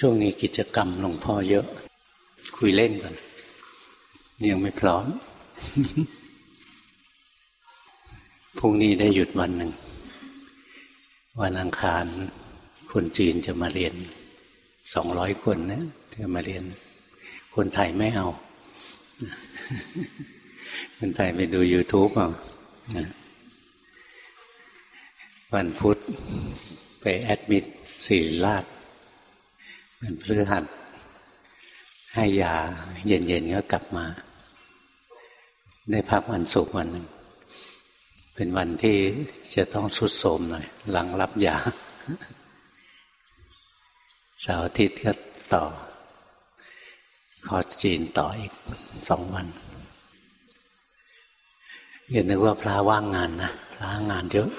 ช่วงนี้กิจกรรมหลวงพ่อเยอะ คุยเล่นก่อน ยังไม่พร้อมพรุ่งนี้ได้หยุดวันหนึ่ง วันอังคาร คนจีนจะมาเรียนสองร้อยคนนะจะมาเรียน คนไทยไม่เอา คนไทยไปดู YouTube เอาวันพุธไปแอดมิดสี่ลาด มันพฤหัสให้ยา เย็นๆก็กลับมา ได้พักวันศุกร์วันหนึ่งเป็นวันที่จะต้องสุดโสมหน่อย หลังรับยาเสาร์อาทิตย์ก็ต่อ คอจีนต่ออีกสองวันอย่านึกว่าพระว่างงานนะพระงานเยอะ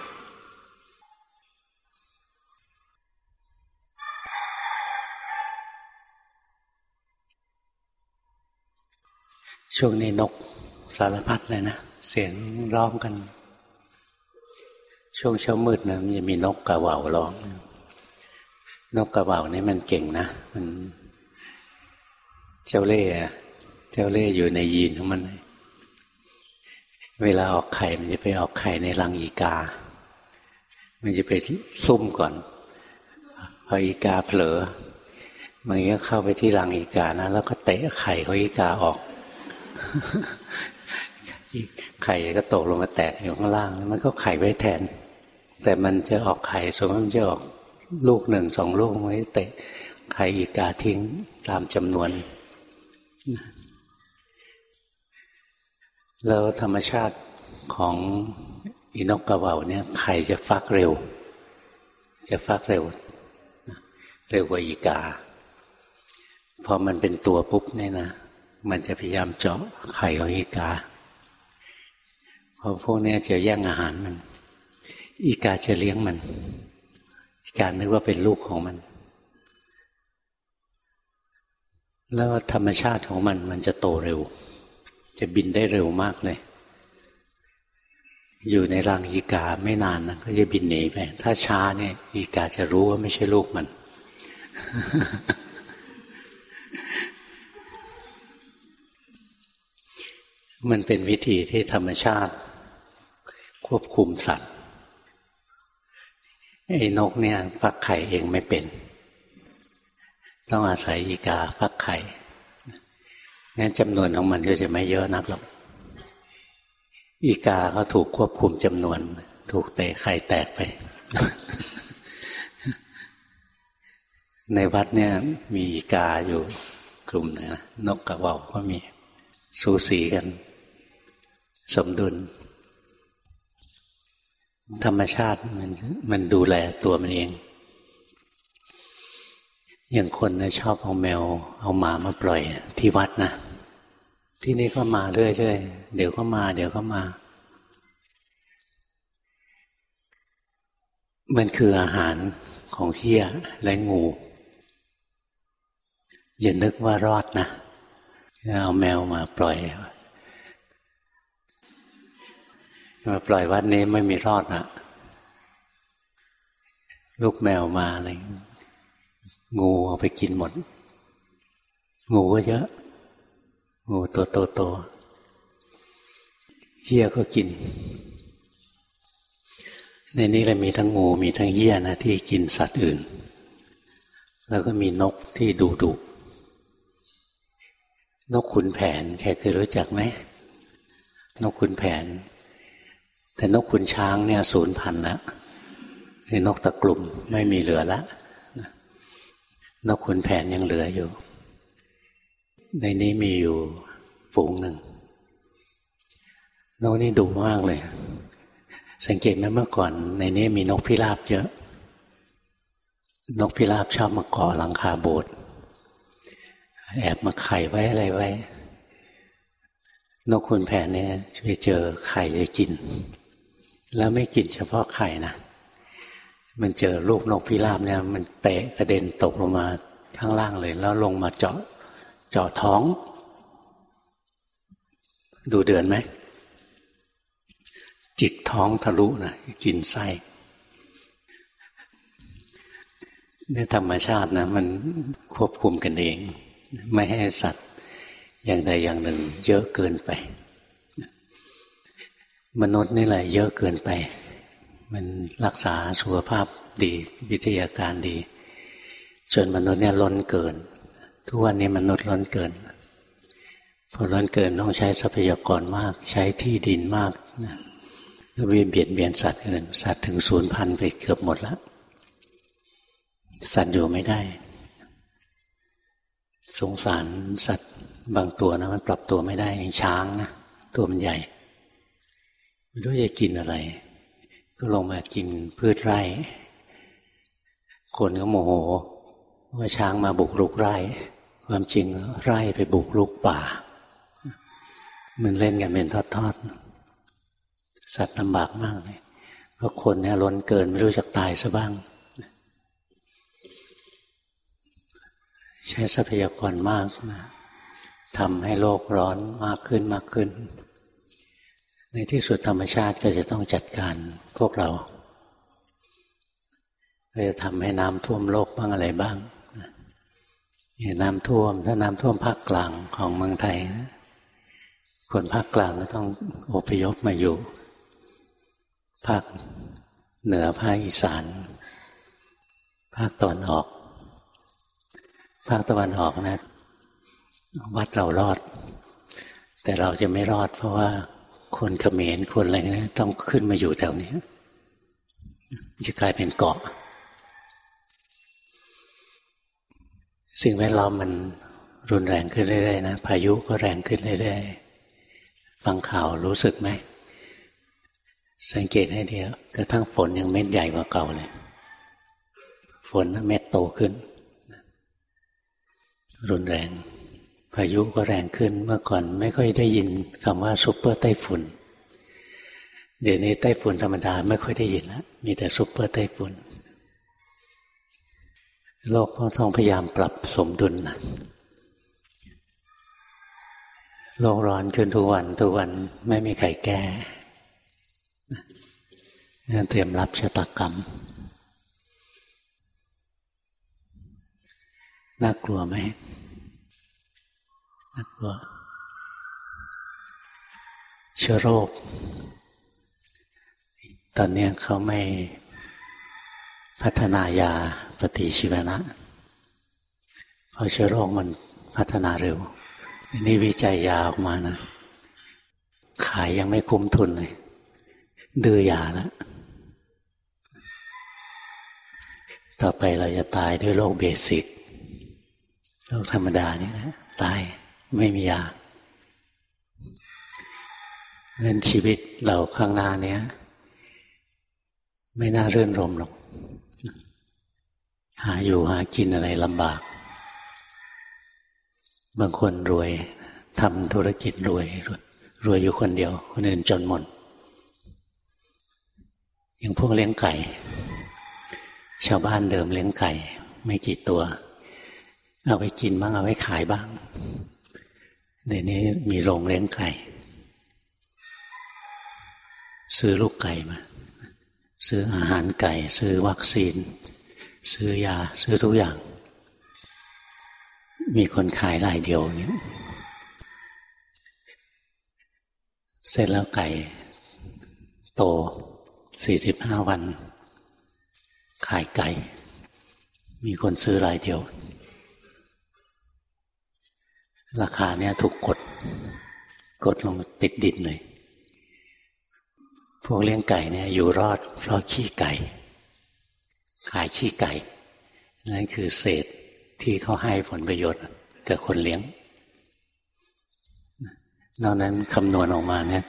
ช่วงนี้นกสารพัดเลยนะ เสียงร้องกัน ช่วงเช้ามืดนะมันจะมีนกกระว่าวร้อง นกกระว่าวนี่มันเก่งนะมัน เจ้าเล่ห์เจ้าเล่ห์อยู่ในยีนของมัน เวลาออกไข่มันจะไปออกไข่ในรังอีกา มันจะไปซุ่มก่อนพออีกาเผลอมันก็เข้าไปที่รังอีกานะแล้วก็เตะไข่ของอีกาออก ไข่ก็ตกลงมาแตกอยู่ข้างล่าง มันก็ไข่ไว้แทน แต่มันจะออกไข่สมมติมันจะออกลูกหนึ่งสองลูกไว้เตะไข่อีกาทิ้งตามจำนวน แล้วธรรมชาติของอีนกกระว่าเนี่ยไข่จะฟักเร็ว จะฟักเร็ว เร็วกว่าอีกา พอมันเป็นตัวปุ๊บเนี่ยนะ มันจะพยายามเจาะไข่ของอีกา เพราะพวกนี้จะแย่งอาหารมัน อีกาจะเลี้ยงมัน อีกานึกว่าเป็นลูกของมัน แล้วธรรมชาติของมันมันจะโตเร็ว จะบินได้เร็วมากเลย อยู่ในรังอีกาไม่นานนะก็จะบินหนีไป ถ้าช้าเนี่ย อีกาจะรู้ว่าไม่ใช่ลูกมัน มันเป็นวิธีที่ธรรมชาติ ควบคุมสัตว์ไอ้นกเนี่ย ฟักไข่เองไม่เป็น ต้องอาศัยอีกาฟักไข่งั้นจำนวนของมันก็จะไม่เยอะนักหรอกอีกาก็ถูกควบคุมจำนวน ถูกเตะไข่แตกไป ในวัดเนี่ย มีอีกาอยู่กลุ่มนึงนะนกกระว่าก็มีสูสีกัน สมดุล ธรรมชาติมันมันดูแลตัวมันเอง อย่างคนนะชอบเอาแมว เอาหมามาปล่อยที่วัดนะ ที่นี่ก็มาเรื่อยๆเดี๋ยวก็มา เดี๋ยวก็มามันคืออาหารของเฮี้ยและงู อย่านึกว่ารอดนะ เอาแมวมาปล่อย มาปล่อยวัดนี้ไม่มีรอดอะลูกแมวมาอะไรงูเอาไปกินหมด งูก็เยอะ งูตัวโตๆเหี้ยก็กิน ในนี้เรามีทั้งงูมีทั้งเหี้ยนะที่กินสัตว์อื่น แล้วก็มีนกที่ดุดุนกขุนแผนใครเคยรู้จักไหมนกขุนแผน แต่นกขุนช้างเนี่ยศูนย์พันล้วคือนกตะกลุ่มไม่มีเหลือล้วนกขุนแผนยังเหลืออยู่ ในนี้มีอยู่ฝูงหนึ่งนกนี่ดุมากเลย สังเกตไหมเมื่อก่อน ในนี้มีนกพิราบเยอะ นกพิราบชอบมาเกาะหลังคาโบสถ์แอบมาไข่ไว้อะไรไว้ นกขุนแผนเนี่ยไปเจอไข่จะกิน แล้วไม่กินเฉพาะไข่นะ มันเจอลูกนกพิราบเนี่ย มันเตะกระเด็นตกลงมาข้างล่างเลย แล้วลงมาเจาะเจาะท้อง ดูเดือนไหม จิกท้องทะลุนะกินไส้ในธรรมชาตินะ มันควบคุมกันเอง ไม่ให้สัตว์อย่างใดอย่างหนึ่ง เยอะเกินไป มนุษย์นี่แหละเยอะเกินไป มันรักษาสุขภาพดีวิทยาการดีจนมนุษย์เนี่ยล้นเกิน ทุกวันนี้มนุษย์ล้นเกินพอล้นเกินต้องใช้ทรัพยากรมาก ใช้ที่ดินมากนะก็เบียดเบียนสัตว์อื่นสัตว์ถึงศูนย์พันไปเกือบหมดแล้วสัตว์อยู่ไม่ได้ สงสารสัตว์บางตัวนะมันปรับตัวไม่ได้ช้างนะตัวมันใหญ่ รู้จะกินอะไร ก็ลงมากินพืชไร่ คนก็โมโหว่าช้างมาบุกรุกไร่ ความจริงไร่ไปบุกรุกป่า มันเล่นกันเป็นทอดๆ สัตว์ลำบากมากเลยเพราะคนเนี่ยล้นเกินไม่รู้จักตายซะบ้าง ใช้ทรัพยากรมากนะทำให้โลกร้อนมากขึ้นมากขึ้น ในที่สุดธรรมชาติก็จะต้องจัดการพวกเราก็จะทำให้น้ำท่วมโลกบ้างอะไรบ้างอย่น้ำท่วม ถ้าน้ำท่วมภาคกลางของเมืองไทยนะคนภาคกลางก็ต้องอพยพมาอยู่ ภาคเหนือภาคอีสาน ภาคตอนออก ภาคตะวันออกนะ วัดเรารอด แต่เราจะไม่รอดเพราะว่า คนเขมรคนอะไรนะต้องขึ้นมาอยู่แถวนี้จะกลายเป็นเกาะ สิ่งแวดล้อมมันรุนแรงขึ้นเรื่อยๆนะพายุก็แรงขึ้นเรื่อยๆฟังข่าวรู้สึกไหม สังเกตให้เดียวกระทั่งฝนยังเม็ดใหญ่กว่าเก่าเลย ฝนเม็ดโตขึ้น รุนแรง พายุก็แรงขึ้นเมื่อก่อนไม่ค่อยได้ยินคำว่าซุปเปอร์ไต้ฝุ่น เดี๋ยวนี้ไต้ฝุ่นธรรมดาไม่ค่อยได้ยินแล้วมีแต่ซุปเปอร์ไต้ฝุ่น โลกต้องพยายามปรับสมดุลนะโลกร้อนขึ้นทุกวันทุกวันไม่มีใครแก้เตรียมรับชะตากรรม น่ากลัวไหม เชื้อโรค ตอนนี้เขาไม่พัฒนายาปฏิชีวนะเพราะเชื้อโรคมันพัฒนาเร็วนี่วิจัยยาออกมานะ ขายยังไม่คุ้มทุนเลย ดื้อยาแล้วต่อไปเราจะตายด้วยโรคเบสิกโรคธรรมดานี่นะตาย ไม่มียาเงินชีวิตเราข้างหน้าเนี้ย ไม่น่าเรื่นรมหรอก หาอยู่หากินอะไรลำบาก บางคนรวยทำธุรกิจรวย รวยอยู่คนเดียว คนอื่นจนหมดอย่างพวกเลี้ยงไก่ ชาวบ้านเดิมเลี้ยงไก่ ไม่กี่ตัว เอาไปกินบ้างเอาไว้ขายบ้าง เดี๋ยวนี้มีโรงเลี้ยงไก่ ซื้อลูกไก่มา ซื้ออาหารไก่ ซื้อวัคซีน ซื้อยา ซื้อทุกอย่าง มีคนขายรายเดียวอย่างนี้เสร็จแล้วไก่ โตสี่สิบห้าวัน ขายไก่ มีคนซื้อรายเดียว ราคาเนี่ยถูกกด กดลงติดดินเลย พวกเลี้ยงไก่เนี่ย อยู่รอดเพราะขี้ไก่ ขายขี้ไก่ นั่นคือเศษที่เขาให้ผลประโยชน์กับคนเลี้ยงนอกนั้นคำนวณออกมาเนี่ย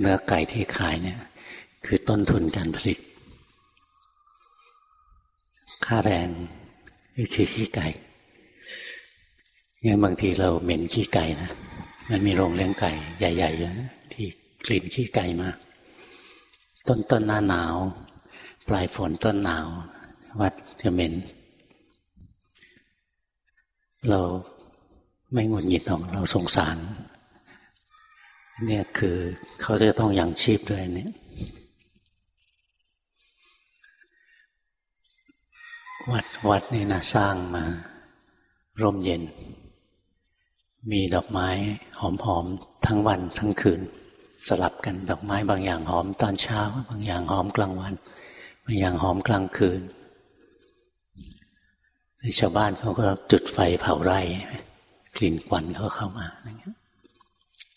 เนื้อไก่ที่ขายเนี่ย คือต้นทุนการผลิต ค่าแรงคือขี้ไก่ งั้นบางทีเราเหม็นขี้ไก่นะ มันมีโรงเลี้ยงไก่ใหญ่ๆอยู่นะที่กลิ่นขี้ไก่มาก ต้นต้นหน้าหนาว ปลายฝนต้นหนาว วัดจะเหม็น เราไม่หงุดหงิดหรอกเราสงสาร เนี่ยคือเขาจะต้องยังชีพด้วยเนี่ยวัดวัดนี่นะสร้างมา ร่มเย็น มีดอกไม้หอมๆทั้งวันทั้งคืน สลับกันดอกไม้บางอย่างหอมตอนเช้า บางอย่างหอมกลางวันบางอย่างหอมกลางคืนชาวบ้านเขาก็จุดไฟเผาไร่กลิ่นควันเขาเข้ามาอย่างเงี้ย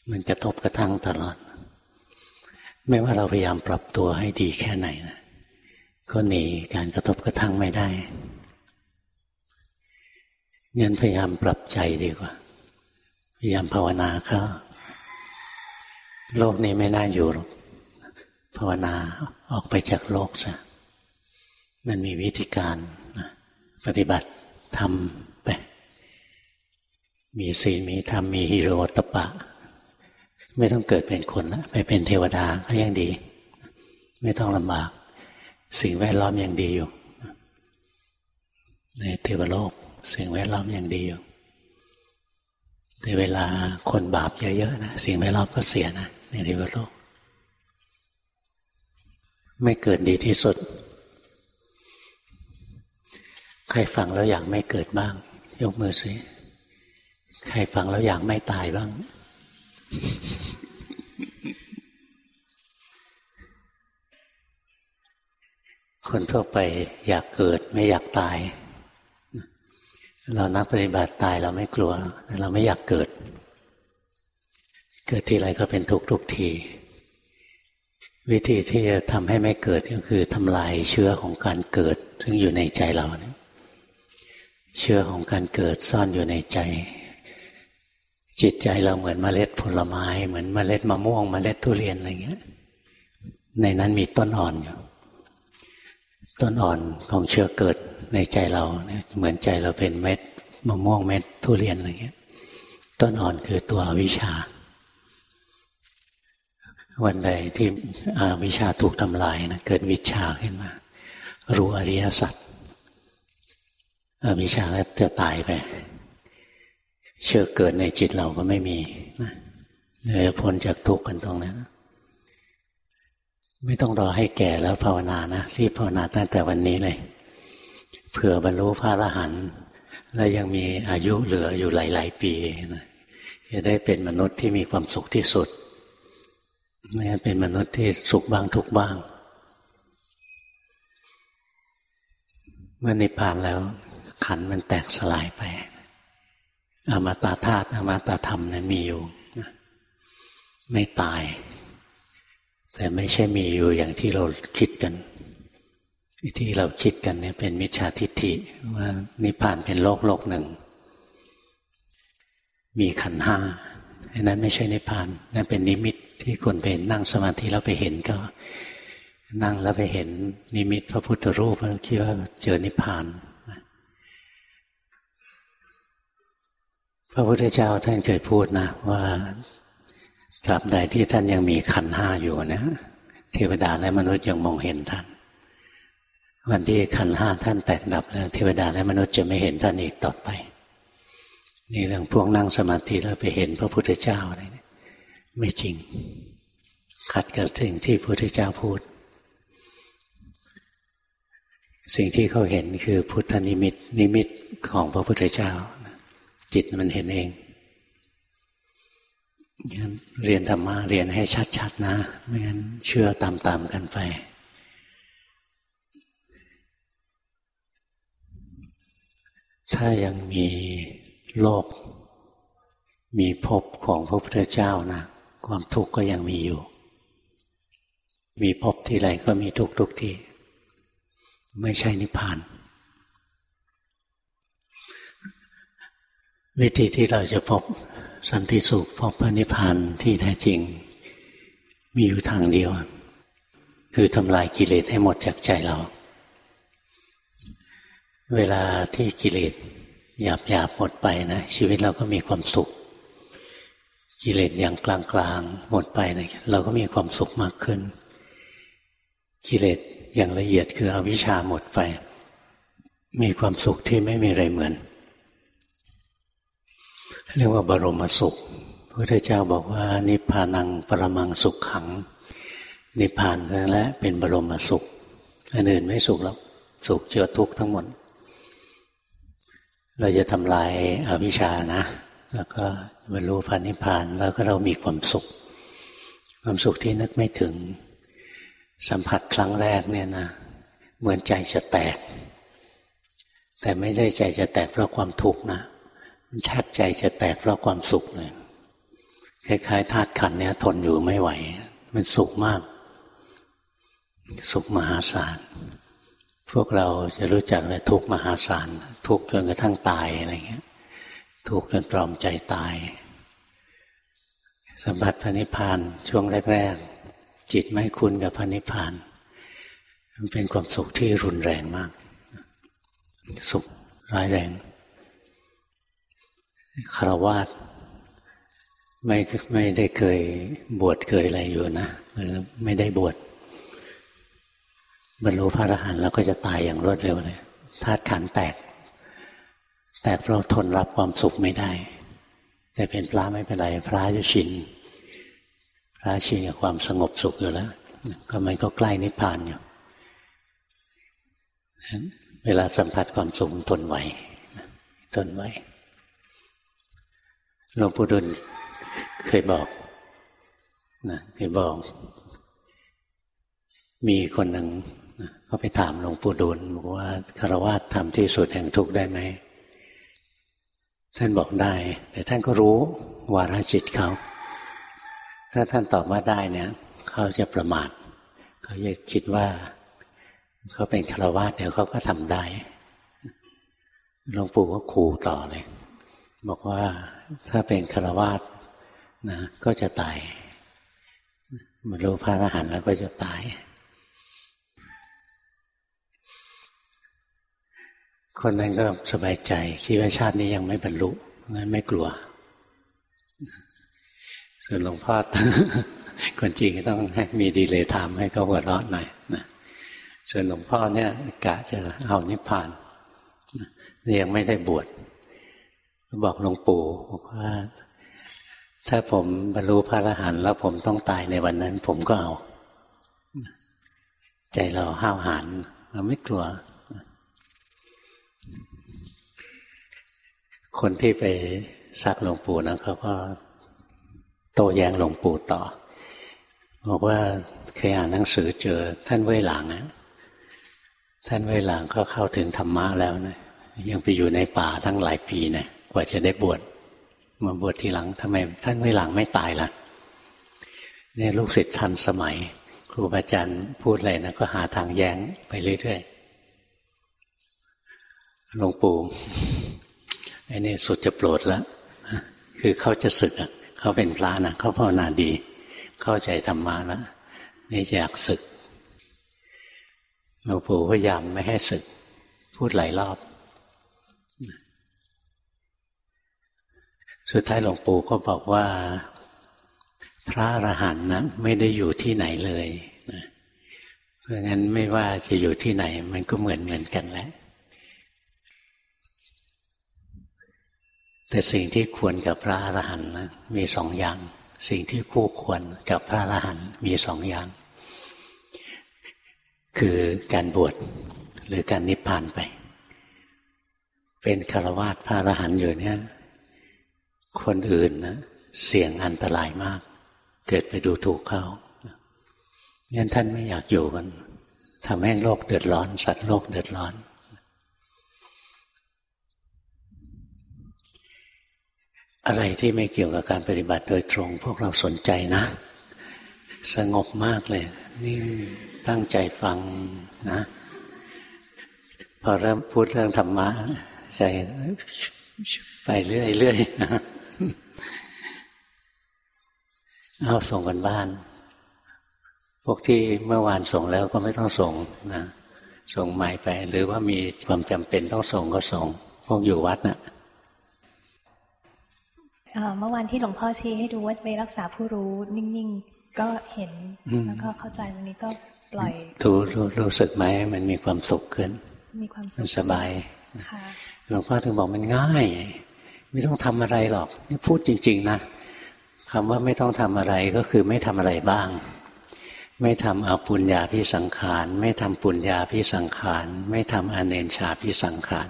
มันกระทบกระทั่งตลอด ไม่ว่าเราพยายามปรับตัวให้ดีแค่ไหนนะก็หนีการกระทบกระทั่งไม่ได้งั้นพยายามปรับใจดีกว่า พยายามภาวนาเข้าโลกนี้ไม่น่าอยู่หรอกภาวนาออกไปจากโลกซะมันมีวิธีการปฏิบัติทำไป มีศีลมีธรรมมีฮิโรตปะ ไม่ต้องเกิดเป็นคนละไปเป็นเทวดาก็ยังดี ไม่ต้องลำบาก สิ่งแวดล้อมยังดีอยู่ ในเทวโลก สิ่งแวดล้อมยังดีอยู่ แต่เวลาคนบาปเยอะๆนะสิ่งแวดล้อมก็เสียนะในเทวโลกไม่เกิดดีที่สุด ใครฟังแล้วอยากไม่เกิดบ้าง ยกมือสิใครฟังแล้วอยากไม่ตายบ้าง คนทั่วไปอยากเกิดไม่อยากตาย เรานักปฏิบัติตายเราไม่กลัว เราไม่อยากเกิด เกิดทีไรก็เป็นทุกทุกที วิธีที่จะทำให้ไม่เกิดก็คือทำลายเชื้อของการเกิด ซึ่งอยู่ในใจเราเนี่ยเชื้อของการเกิดซ่อนอยู่ในใจ จิตใจเราเหมือนเมล็ดผลไม้เหมือนเมล็ดมะม่วงเมล็ดทุเรียนอะไรเงี้ย ในนั้นมีต้นอ่อนอยู่ต้นอ่อนของเชื้อเกิด ในใจเราเหมือนใจเราเป็นเม็ดมะม่วงเม็ดทุเรียนอะไรเงี้ย ต้นอ่อนคือตัววิชา วันใดที่อวิชาถูกทำลายนะเกิดวิชาขึ้นมา รู้อริยสัจอวิชาแล้วจะตายไป เชื่อเกิดในจิตเราก็ไม่มีนะเลยพ้นจากทุกข์กันตรงนั้นไม่ต้องรอให้แก่แล้วภาวนานะรีบภาวนาตั้งแต่วันนี้เลย เผื่อบรรลุพระอรหันต์แล้วยังมีอายุเหลืออยู่หลาย ๆ ปีนะจะได้เป็นมนุษย์ที่มีความสุขที่สุดไม่ใช่เป็นมนุษย์ที่สุขบ้างทุกบ้าง เมื่อนิพพานแล้ว ขันมันแตกสลายไป อมตะธาตุอมตะธรรมนะมีอยู่ ไม่ตาย แต่ไม่ใช่มีอยู่อย่างที่เราคิดกัน ที่เราคิดกันเนี่ยเป็นมิจฉาทิฏฐิว่านิพพานเป็นโลกโลกหนึ่ง มีขันห้าอันนั้นไม่ใช่นิพพานนั่นเป็นนิมิตที่คนไปนั่งสมาธิแล้วไปเห็นก็ นั่งแล้วไปเห็นนิมิตพระพุทธรูปแล้วคิดว่าเจอนิพพานพระพุทธเจ้าท่านเคยพูดนะว่าตราบใดที่ท่านยังมีขันห้าอยู่นะเทวดาและมนุษย์ยังมองเห็นท่าน วันที่ขันห้าท่านแตกดับแล้วเทวดาและมนุษย์จะไม่เห็นท่านอีกต่อไป นี่เรื่องพวกนั่งสมาธิแล้วไปเห็นพระพุทธเจ้าอะไรไม่จริง ขัดกับสิ่งที่พระพุทธเจ้าพูด สิ่งที่เขาเห็นคือพุทธนิมิต นิมิตของพระพุทธเจ้า จิตมันเห็นเองงั้นเรียนธรรมะเรียนให้ชัดๆนะ ไม่งั้นเชื่อตามๆกันไป ถ้ายังมีโลกมีภพของพระพุทธเจ้านะความทุกข์ก็ยังมีอยู่ มีภพที่ไรก็มีทุกทุกที่ ไม่ใช่นิพพาน วิธีที่เราจะพบสันติสุขพบพระนิพพานที่แท้จริง มีอยู่ทางเดียว คือทำลายกิเลสให้หมดจากใจเรา เวลาที่กิเลสหยาบหยาบหมดไปนะชีวิตเราก็มีความสุข กิเลสอย่างกลางกลางหมดไปนะเราก็มีความสุขมากขึ้น กิเลสอย่างละเอียดคืออวิชชาหมดไป มีความสุขที่ไม่มีอะไรเหมือน เรียกว่าบรมสุขพระพุทธเจ้าบอกว่า นิพพานังปรมังสุขขัง นิพพานนั่นแหละเป็นบรมสุขอันอื่นไม่สุขแล้วสุขเจอทุกข์ทั้งหมด เราจะทำลายอาวิชชานะ แล้วก็บรรลุพระนิพพานแล้วก็เรามีความสุข ความสุขที่นึกไม่ถึง สัมผัสครั้งแรกเนี่ยนะเหมือนใจจะแตก แต่ไม่ได้ใจจะแตกเพราะความทุกข์นะมันแทบใจจะแตกเพราะความสุขเลยคล้ายๆธาตุขันเนี่ยทนอยู่ไม่ไหว มันสุขมาก สุขมหาศาล พวกเราจะรู้จักเลยทุกมหาศาล ทุกจนกระทั่งตายอะไรเงี้ย ทุกจนตรอมใจตาย สมผัสพระนิพพานช่วงแรก ๆ จิตไม่คุ้นกับพระนิพพาน มันเป็นความสุขที่รุนแรงมาก สุขร้ายแรงคารวาสไม่ไม่ได้เคยบวชเคยอะไรอยู่นะไม่ได้บวช บรรลุพระอรหันต์แล้วก็จะตายอย่างรวดเร็วเลยธาตุขันแตก แตกเพราะทนรับความสุขไม่ได้ แต่เป็นพระไม่เป็นไรพระจะชินพระชินกับความสงบสุขอยู่แล้ว ก็มันก็ใกล้นิพพานอยู่เวลาสัมผัสความสุขทนไหวทนไหวหลวงปู่ดุลเคยบอกนะเคยบอก มีคนหนึ่ง ก็ไปถามหลวงปู่ดูลบอกว่าคารวะทำที่สุดแห่งทุกข์ได้ไหมท่านบอกได้ แต่ท่านก็รู้วาระจิตเขาถ้าท่านตอบว่าได้เนี่ยเขาจะประมาทเขาจะคิดว่าเขาเป็นคารวะเดี๋ยวเขาก็ทำได้หลวงปู่ก็ขู่ต่อเลยบอกว่าถ้าเป็นคารวะนะก็จะตายบรรลุพระอรหันต์แล้วก็จะตาย คนนั้นก็สบายใจ คิดว่าชาตินี้ยังไม่บรรลุงั้นไม่กลัว ส่วนหลวงพ่อคนจริงก็ต้องให้มีดีเลยทำให้เขาหัวเราะหน่อยนะส่วนหลวงพ่อเนี่ยกะจะเอานิพพานยังไม่ได้บวชบอกหลวงปู่บอกว่า ถ้าผมบรรลุพระอรหันต์แล้วผมต้องตายในวันนั้น ผมก็เอา ใจเราห้าวหาญเราไม่กลัว คนที่ไปซักหลวงปู่นะเขาก็โต้แย้งหลวงปู่ต่อ บอกว่าเคยอ่านหนังสือเจอท่านเว่ยหลางนะท่านเว่ยหลางก็เข้าถึงธรรมะแล้วนะยังไปอยู่ในป่าทั้งหลายปีนะกว่าจะได้บวชมาบวชทีหลังทำไม ท่านไม่หลังไม่ตายล่ะเนี่ยลูกศิษย์ทันสมัย ครูบาอาจารย์พูดอะไรนะก็หาทางแย้งไปเรื่อยๆหลวงปู่ ไอ้นี่สุดจะโปรดแล้วคือเขาจะศึกเขาเป็นพระนะเขาภาวนาดี เข้าใจธรรมะแล้วนี่จะอยากศึกหลวงปู่พยายามไม่ให้ศึก พูดหลายรอบ สุดท้ายหลวงปู่ก็บอกว่า พระอรหันต์นะไม่ได้อยู่ที่ไหนเลยนะเพราะงั้นไม่ว่าจะอยู่ที่ไหน มันก็เหมือนเหมือนกันแหละ แต่สิ่งที่ควรกับพระอรหันต์มีสองอย่าง สิ่งที่คู่ควรกับพระอรหันต์มีสองอย่าง คือการบวชหรือการนิพพานไป เป็นคารวะพระอรหันต์อยู่เนี่ย คนอื่นนะเสี่ยงอันตรายมาก เกิดไปดูถูกเขางั้นท่านไม่อยากอยู่กันทำให้โลกเดือดร้อน สัตว์โลกเดือดร้อน อะไรที่ไม่เกี่ยวกับการปฏิบัติโดยตรง พวกเราสนใจนะ สงบมากเลยนี่งตั้งใจฟังนะ พอเริ่มพูดเรื่องธรรมะ ใจไปเรื่อยๆนะเอาส่งกันบ้าน พวกที่เมื่อวานส่งแล้วก็ไม่ต้องส่งนะ ส่งใหม่ไป หรือว่ามีความจำเป็นต้องส่งก็ส่ง พวกอยู่วัดนะ่ะ เมื่อวานที่หลวงพ่อชี้ให้ดูว่าไปรักษาผู้รู้นิ่งๆ ก็เห็นแล้วก็เข้าใจวันนี้ก็ปล่อยรู้รู้รู้สึกไหมมันมีความสุขขึ้น มีความสุขสบายหลวงพ่อถึงบอกมันง่าย ไม่ต้องทำอะไรหรอกนี่พูดจริง ๆ นะคำว่าไม่ต้องทำอะไรก็คือไม่ทำอะไรบ้าง ไม่ทำอปุญญาพิสังขาร ไม่ทำปุญญาพิสังขาร ไม่ทำอเนนชาพิสังขาร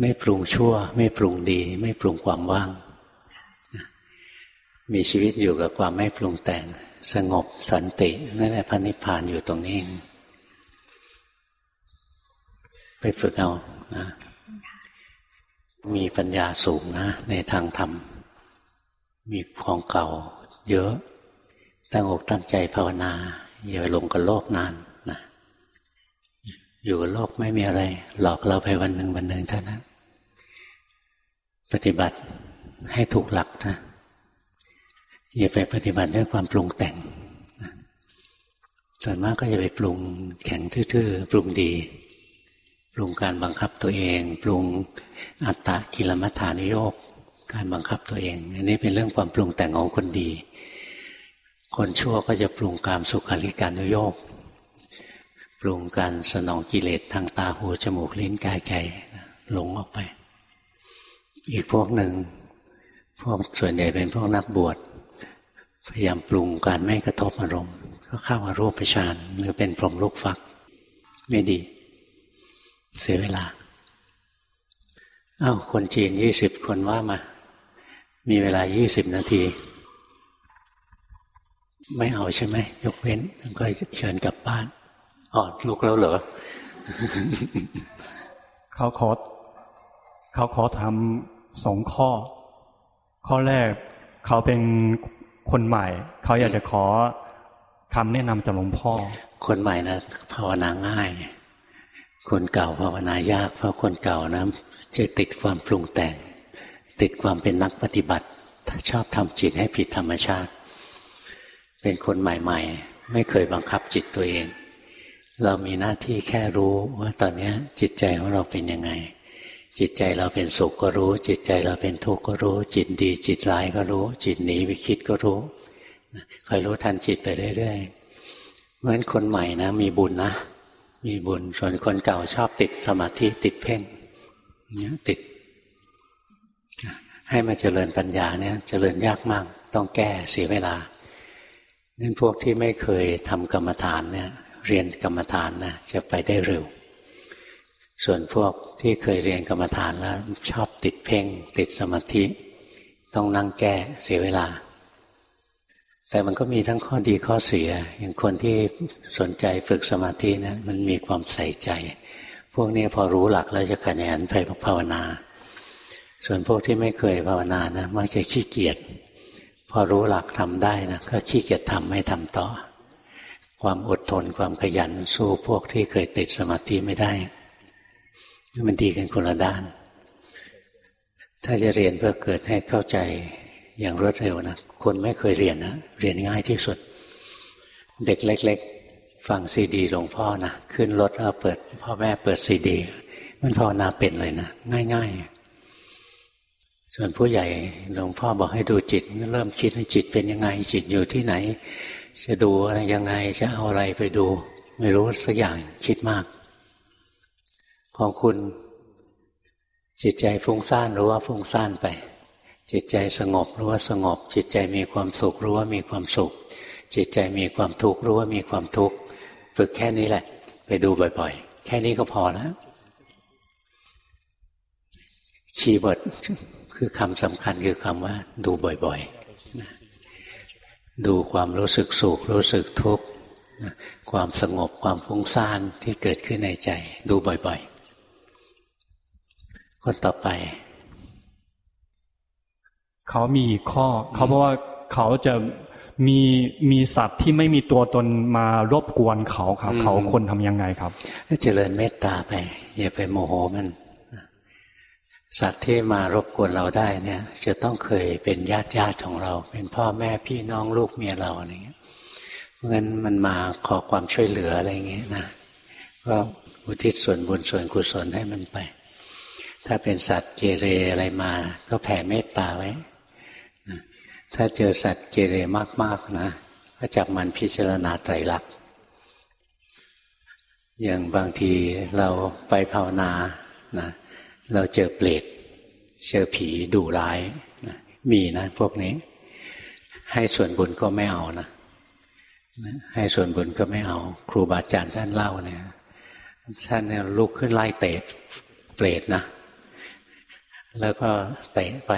ไม่ปรุงชั่ว ไม่ปรุงดี ไม่ปรุงความว่าง มีชีวิตอยู่กับความไม่ปรุงแต่ง สงบสันตินั่นแหละพระนิพพานอยู่ตรงนี้ ไปฝึกเอานะมีปัญญาสูงนะ ในทางธรรม มีของเก่า เยอะ ตั้งอกตั้งใจภาวนา อย่าลงกับโลกนานนะอยู่กับโลกไม่มีอะไร หลอกเราไปวันหนึ่งวันหนึ่งเท่านั้น ปฏิบัติให้ถูกหลักนะ อย่าไปปฏิบัติด้วยความปรุงแต่งส่วนมากก็จะไปปรุงแข็งทื่อๆ ปรุงดี ปรุงการบังคับตัวเอง ปรุงอัตตะกิลมัฏฐานโยกการบังคับตัวเอง อันนี้เป็นเรื่องความปรุงแต่งของคนดี คนชั่วก็จะปรุงการสุขาริการนุโยกปรุงการสนองกิเลสทางตาหูจมูกลิ้นกายใจหลงออกไป อีกพวกหนึ่งพวกส่วนใหญ่เป็นพวกนักบวช พยายามปรุงการไม่กระทบอารมณ์ ก็เข้ามารูปฌานหรือเป็นพรหมลูกฟัก ไม่ดี เสียเวลาอา้าวคนจีนยี่สิบคนว่ามา มีเวลายี่สิบนาที ไม่เอาใช่ไหม ยกเว้นก็เชิญกลับบ้านอ๋อลุกแล้วเหรอเขาขอเขาขอทำสองข้อ ข้อแรกเขาเป็น คนใหม่ เขาอยากจะขอคำแนะนำจากหลวงพ่อ คนใหม่นะภาวนาง่าย คนเก่าภาวนายาก เพราะคนเก่านะจะติดความปรุงแต่ง ติดความเป็นนักปฏิบัติชอบทำจิตให้ผิดธรรมชาติ เป็นคนใหม่ ๆ ไม่เคยบังคับจิตตัวเอง เรามีหน้าที่แค่รู้ว่าตอนนี้จิตใจของเราเป็นยังไง จิตใจเราเป็นสุขก็รู้ จิตใจเราเป็นทุกข์ก็รู้ จิตดี จิตร้ายก็รู้ จิตหนีไปคิดก็รู้คอยรู้ทันจิตไปเรื่อยๆเพราะฉะนั้นคนใหม่นะ มีบุญนะมีบุญส่วนคนเก่าชอบติดสมาธิติดเพ่งเนี่ยติด ให้มาเจริญปัญญาเนี่ย เจริญยากมาก ต้องแก้เสียเวลานั่นพวกที่ไม่เคยทำกรรมฐานเนี่ย เรียนกรรมฐานนะจะไปได้เร็ว ส่วนพวกที่เคยเรียนกรรมฐานแล้ว ชอบติดเพ่ง ติดสมาธิ ต้องนั่งแก้เสียเวลา แต่มันก็มีทั้งข้อดีข้อเสีย อย่างคนที่สนใจฝึกสมาธินะมันมีความใส่ใจ พวกนี้พอรู้หลักแล้วจะขยันไปภาวนา ส่วนพวกที่ไม่เคยภาวนานะมักจะขี้เกียจพอรู้หลักทำได้นะก็ขี้เกียจทำไม่ทำต่อ ความอดทนความขยันสู้พวกที่เคยติดสมาธิไม่ได้ มันดีกันคนละด้าน ถ้าจะเรียนเพื่อเกิดให้เข้าใจอย่างรวดเร็วนะ คนไม่เคยเรียนนะ เรียนง่ายที่สุด เด็กเล็ก ๆ ฟังซีดีหลวงพ่อนะ ขึ้นรถแล้วเปิด พ่อแม่เปิดซีดี มันภาวนาเป็นเลยนะ ง่าย ๆ ส่วนผู้ใหญ่หลวงพ่อบอกให้ดูจิตเริ่มคิดให้จิตเป็นยังไง จิตอยู่ที่ไหน จะดูอะไรยังไง จะเอาอะไรไปดู ไม่รู้สักอย่างคิดมาก ของคุณ จิตใจฟุ้งซ่านรู้ว่าฟุ้งซ่านไป จิตใจสงบรู้ว่าสงบ จิตใจมีความสุขรู้ว่ามีความสุข จิตใจมีความทุกข์รู้ว่ามีความทุกข์ฝึกแค่นี้แหละ ไปดูบ่อยๆ แค่นี้ก็พอแล้วคีย์เวิร์ดคือคำสำคัญคือคำว่า ดูบ่อยๆ ดูความรู้สึกสุขรู้สึกทุกข์ความสงบความฟุ้งซ่านที่เกิดขึ้นในใจ ดูบ่อยๆ คนต่อไป เขามีข้อ เขาบอกว่าเขาจะมีมีสัตว์ที่ไม่มีตัวตนมารบกวนเขาครับ เขาควรทำยังไงครับเจริญเมตตาไป อย่าไปโมโหมันสัตว์ที่มารบกวนเราได้เนี่ย จะต้องเคยเป็นญาติญาติของเรา เป็นพ่อแม่พี่น้องลูกเมียเราอะไรเงี้ยเพราะงั้นมันมาขอความช่วยเหลืออะไรเงี้ยนะก็อุทิศส่วนบุญส่วนกุศลให้มันไป ถ้าเป็นสัตว์เกเรอะไรมา ก็แผ่เมตตาไว้ถ้าเจอสัตว์เกเรมากๆนะก็จับมันพิจารณาไตรลักษณ์อย่างบางทีเราไปภาวนานะเราเจอเปรตเจอผีดุร้ายนะมีนะพวกนี้ ให้ส่วนบุญก็ไม่เอานะให้ส่วนบุญก็ไม่เอา ครูบาอาจารย์ท่านเล่าเนี่ยท่านเนี่ยลุกขึ้นไล่เตะเปรตนะ แล้วก็เตะไป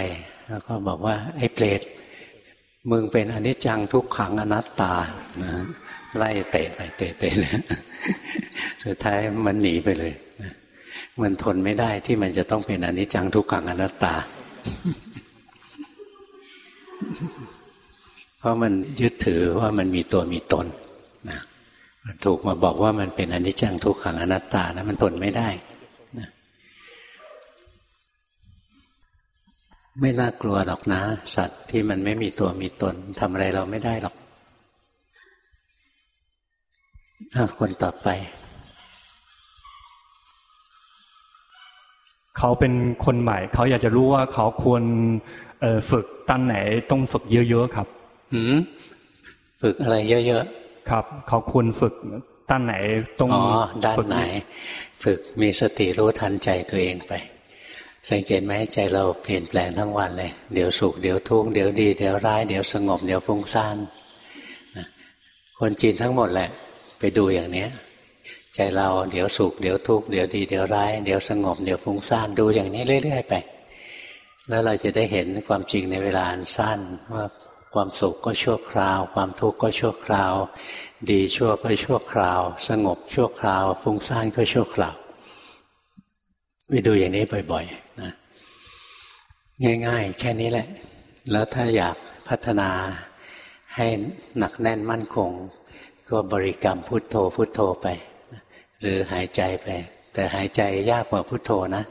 แล้วก็บอกว่า ไอ้เปรตมึงเป็นอนิจจังทุกขังอนัตตานะไล่เตะไปเตะเตะสุดท้ายมันหนีไปเลยมันทนไม่ได้ที่มันจะต้องเป็นอนิจจังทุกขังอนัตตา เพราะมันยึดถือว่ามันมีตัวมีตนนะถูกมาบอกว่ามันเป็นอนิจจังทุกขังอนัตตานะมันทนไม่ได้นะ ไม่น่ากลัวหรอกนะ สัตว์ที่มันไม่มีตัวมีตนทำอะไรเราไม่ได้หรอกคนต่อไป เขาเป็นคนใหม่ เขาอยากจะรู้ว่าเขาควรฝึกด้านไหนต้องฝึกเยอะๆครับอืมฝึกอะไรเยอะๆครับ เขาควรฝึกด้านไหนต้องอ๋อด้านไหน ฝึกมีสติรู้ทันใจตัวเองไป สังเกตไหมใจเราเปลี่ยนแปลงทั้งวันเลย เดี๋ยวสุข เดี๋ยวทุกข์ เดี๋ยวดี เดี๋ยวร้าย เดี๋ยวสงบ เดี๋ยวฟุ้งซ่านคนจีนทั้งหมดแหละ ไปดูอย่างเนี้ย ใจเราเดี๋ยวสุข เดี๋ยวทุกข์ เดี๋ยวดี เดี๋ยวร้าย เดี๋ยวสงบ เดี๋ยวฟุ้งซ่าน ดูอย่างนี้เรื่อย ๆ ไป แล้วเราจะได้เห็นความจริงในเวลาอันสั้นว่าความสุขก็ชั่วคราว ความทุกข์ก็ชั่วคราว ดีชั่วก็ชั่วคราว สงบชั่วคราว ฟุ้งซ่านก็ชั่วคราว ไปดูอย่างนี้บ่อย ๆ ง่าย ๆ แค่นี้แหละ แล้วถ้าอยากพัฒนาให้หนักแน่นมั่นคง ก็บริกรรมพุทโธพุทโธไป หรือหายใจไป แต่หายใจยากกว่าพุทโธนะ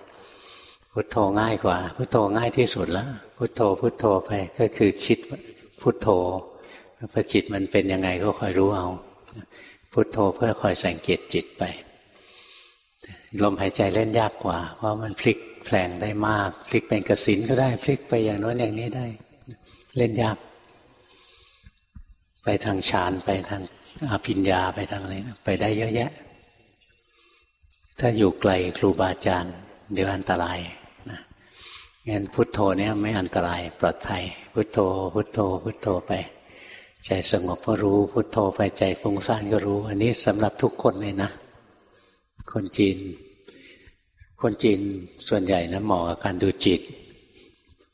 พุทโธง่ายกว่า พุทโธง่ายที่สุดแล้ว พุทโธพุทโธไปก็คือคิดพุทโธพอจิตมันเป็นยังไงก็คอยรู้เอา พุทโธเพื่อคอยสังเกตจิตไป ลมหายใจเล่นยากกว่า เพราะมันพลิก แผลงได้มาก พลิกเป็นกสินก็ได้ พลิกไปอย่างโน้นอย่างนี้ได้ เล่นยาก ไปทางฌานไปทางอาภิญญาไปทางอะไรไปได้เยอะแยะ ถ้าอยู่ไกลครูบาอาจารย์ เดี๋ยวอันตรายนะงั้นพุทโธเนี่ยไม่อันตรายปลอดภัย พุทโธ พุทโธ พุทโธไป ใจสงบก็รู้ พุทโธไปใจฟุ้งซ่านก็รู้ อันนี้สำหรับทุกคนเลยนะ คนจีน คนจีนส่วนใหญ่นะเหมาะกับการดูจิต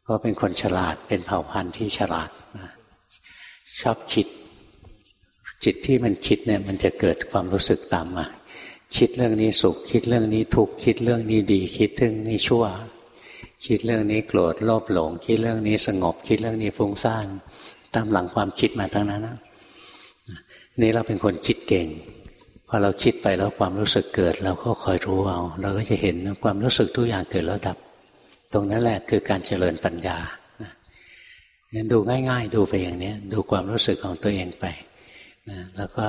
เพราะเป็นคนฉลาดเป็นเผ่าพันธุ์ที่ฉลาดนะชอบคิด จิตที่มันคิดเนี่ยมันจะเกิดความรู้สึกตามมาคิดเรื่องนี้สุข คิดเรื่องนี้ทุกข์คิดเรื่องนี้ดี คิดเรื่องนี้ชั่ว คิดเรื่องนี้โกรธโลภหลง คิดเรื่องนี้สงบ คิดเรื่องนี้ฟุ้งซ่านตามหลังความคิดมาทั้งนั้นนะนี่เราเป็นคนคิดเก่ง พอเราคิดไปแล้วความรู้สึกเกิดเราก็คอยรู้เอา เราก็จะเห็นความรู้สึกทุกอย่างเกิดแล้วดับ ตรงนั้นแหละคือการเจริญปัญญางั้นดูง่ายๆ ดูไปอย่างนี้ดูความรู้สึกของตัวเองไปนะแล้วก็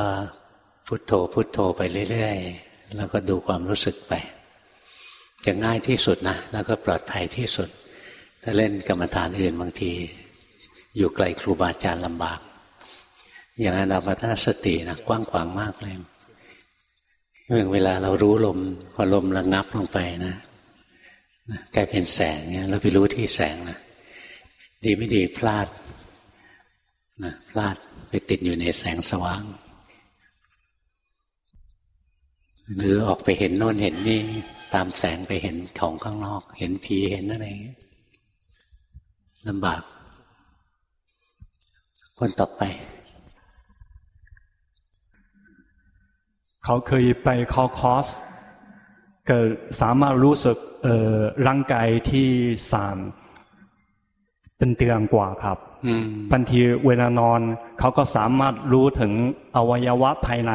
พุโทโธพุโทโธไปเรื่อยๆ แล้วก็ดูความรู้สึกไป จะง่ายที่สุดนะ แล้วก็ปลอดภัยที่สุด ถ้าเล่นกรรมฐานอื่นบางที อยู่ไกลครูบาอาจารย์ลำบาก อย่างอนาปนาสตินะกว้างขวางมากเลย เมื่อเวลาเรารู้ลมพอลมระงับลงไปนะกลายเป็นแสงเนี่ยเราไปรู้ที่แสงนะดีไม่ดีพลาดนะพลาดไปติดอยู่ในแสงสว่าง หรือออกไปเห็นโน่นเห็นนี่ตามแสงไปเห็นของข้างนอก เห็นผีเห็นอะไรลำบาก คนต่อไป เขาเคยไปเข้าคอร์สก็สามารถรู้สึกร่างกายที่สามเป็นเตือนกว่าครับบางทีเวลานอน เขาก็สามารถรู้ถึงอวัยวะภายใน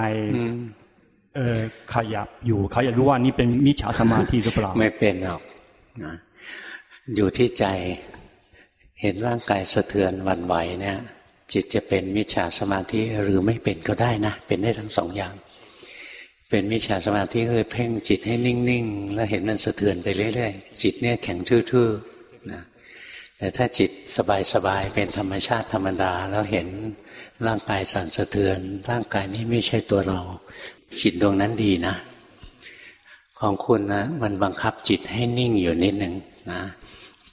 เออขยับอยู่เขาอยากรู้ว่านี่เป็นมิจฉาสมาธิหรือเปล่า ไม่เป็นหรอกนะอยู่ที่ใจเห็นร่างกายสะเทือนวันไหวเนี่ย จิตจะเป็นมิจฉาสมาธิหรือไม่เป็นก็ได้นะ เป็นได้ทั้งสองอย่าง เป็นมิจฉาสมาธิคือเพ่งจิตให้นิ่งๆ แล้วเห็นมันสะเทือนไปเรื่อยๆ จิตเนี่ยแข็งทื่อๆนะแต่ถ้าจิตสบายๆ เป็นธรรมชาติธรรมดา แล้วเห็นร่างกายสั่นสะเทือน ร่างกายนี้ไม่ใช่ตัวเรา จิตดวงนั้นดีนะ ของคุณนะมันบังคับจิตให้นิ่งอยู่นิดหนึ่งนะ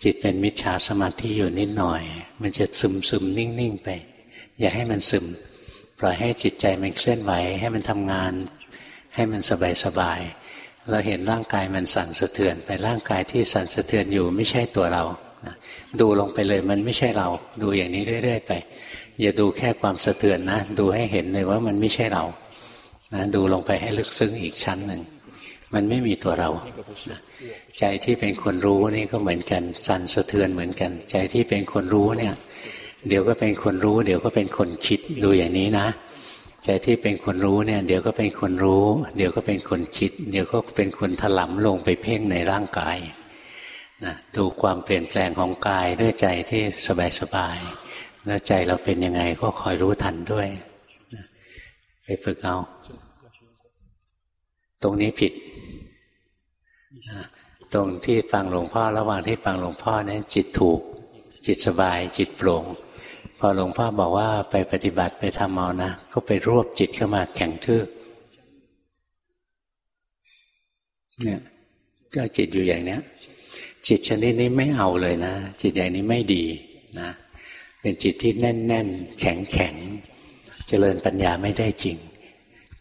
จิตเป็นมิจฉาสมาธิอยู่นิดหน่อย มันจะซึมซึมนิ่งนิ่งไป อย่าให้มันซึม ปล่อยให้จิตใจมันเคลื่อนไหว ให้มันทำงาน ให้มันสบายสบายเราเห็นร่างกายมันสั่นสะเทือนไปร่างกายที่สั่นสะเทือนอยู่ไม่ใช่ตัวเราดูลงไปเลยมันไม่ใช่เรา ดูอย่างนี้เรื่อย ๆ ไป อย่าดูแค่ความสะเทือนนะ ดูให้เห็นเลยว่ามันไม่ใช่เรานะดูลงไปให้ลึกซึ้งอีกชั้นหนึ่งมันไม่มีตัวเรา ใจที่เป็นคนรู้นี่ก็เหมือนกัน สั่นสะเทือนเหมือนกัน ใจที่เป็นคนรู้เนี่ย เดี๋ยวก็เป็นคนรู้ เดี๋ยวก็เป็นคนคิดดูอย่างนี้นะ ใจที่เป็นคนรู้เนี่ย เดี๋ยวก็เป็นคนรู้ เดี๋ยวก็เป็นคนคิด เดี๋ยวก็เป็นคนถลำลงไปเพ่งในร่างกายนะดูความเปลี่ยนแปลงของกายด้วยใจที่สบายๆแล้วใจเราเป็นยังไงก็คอยรู้ทันด้วยไปฝึกเอาตรงนี้ผิดตรงที่ฟังหลวงพ่อระหว่างที่ฟังหลวงพ่อนั้นจิตถูก จิตสบายจิตโปร่ง อหลวงพ่อบอกว่าไปปฏิบัติไปทำเอานะ ก็ไปรวบจิตเข้ามาแข็งทื่อเนี่ยก็จิตอยู่อย่างเนี้ย จิตชนิดนี้ไม่เอาเลยนะ จิตอย่างนี้ไม่ดีนะเป็นจิตที่แน่นแน่นแข็งแข็งเจริญปัญญาไม่ได้จริง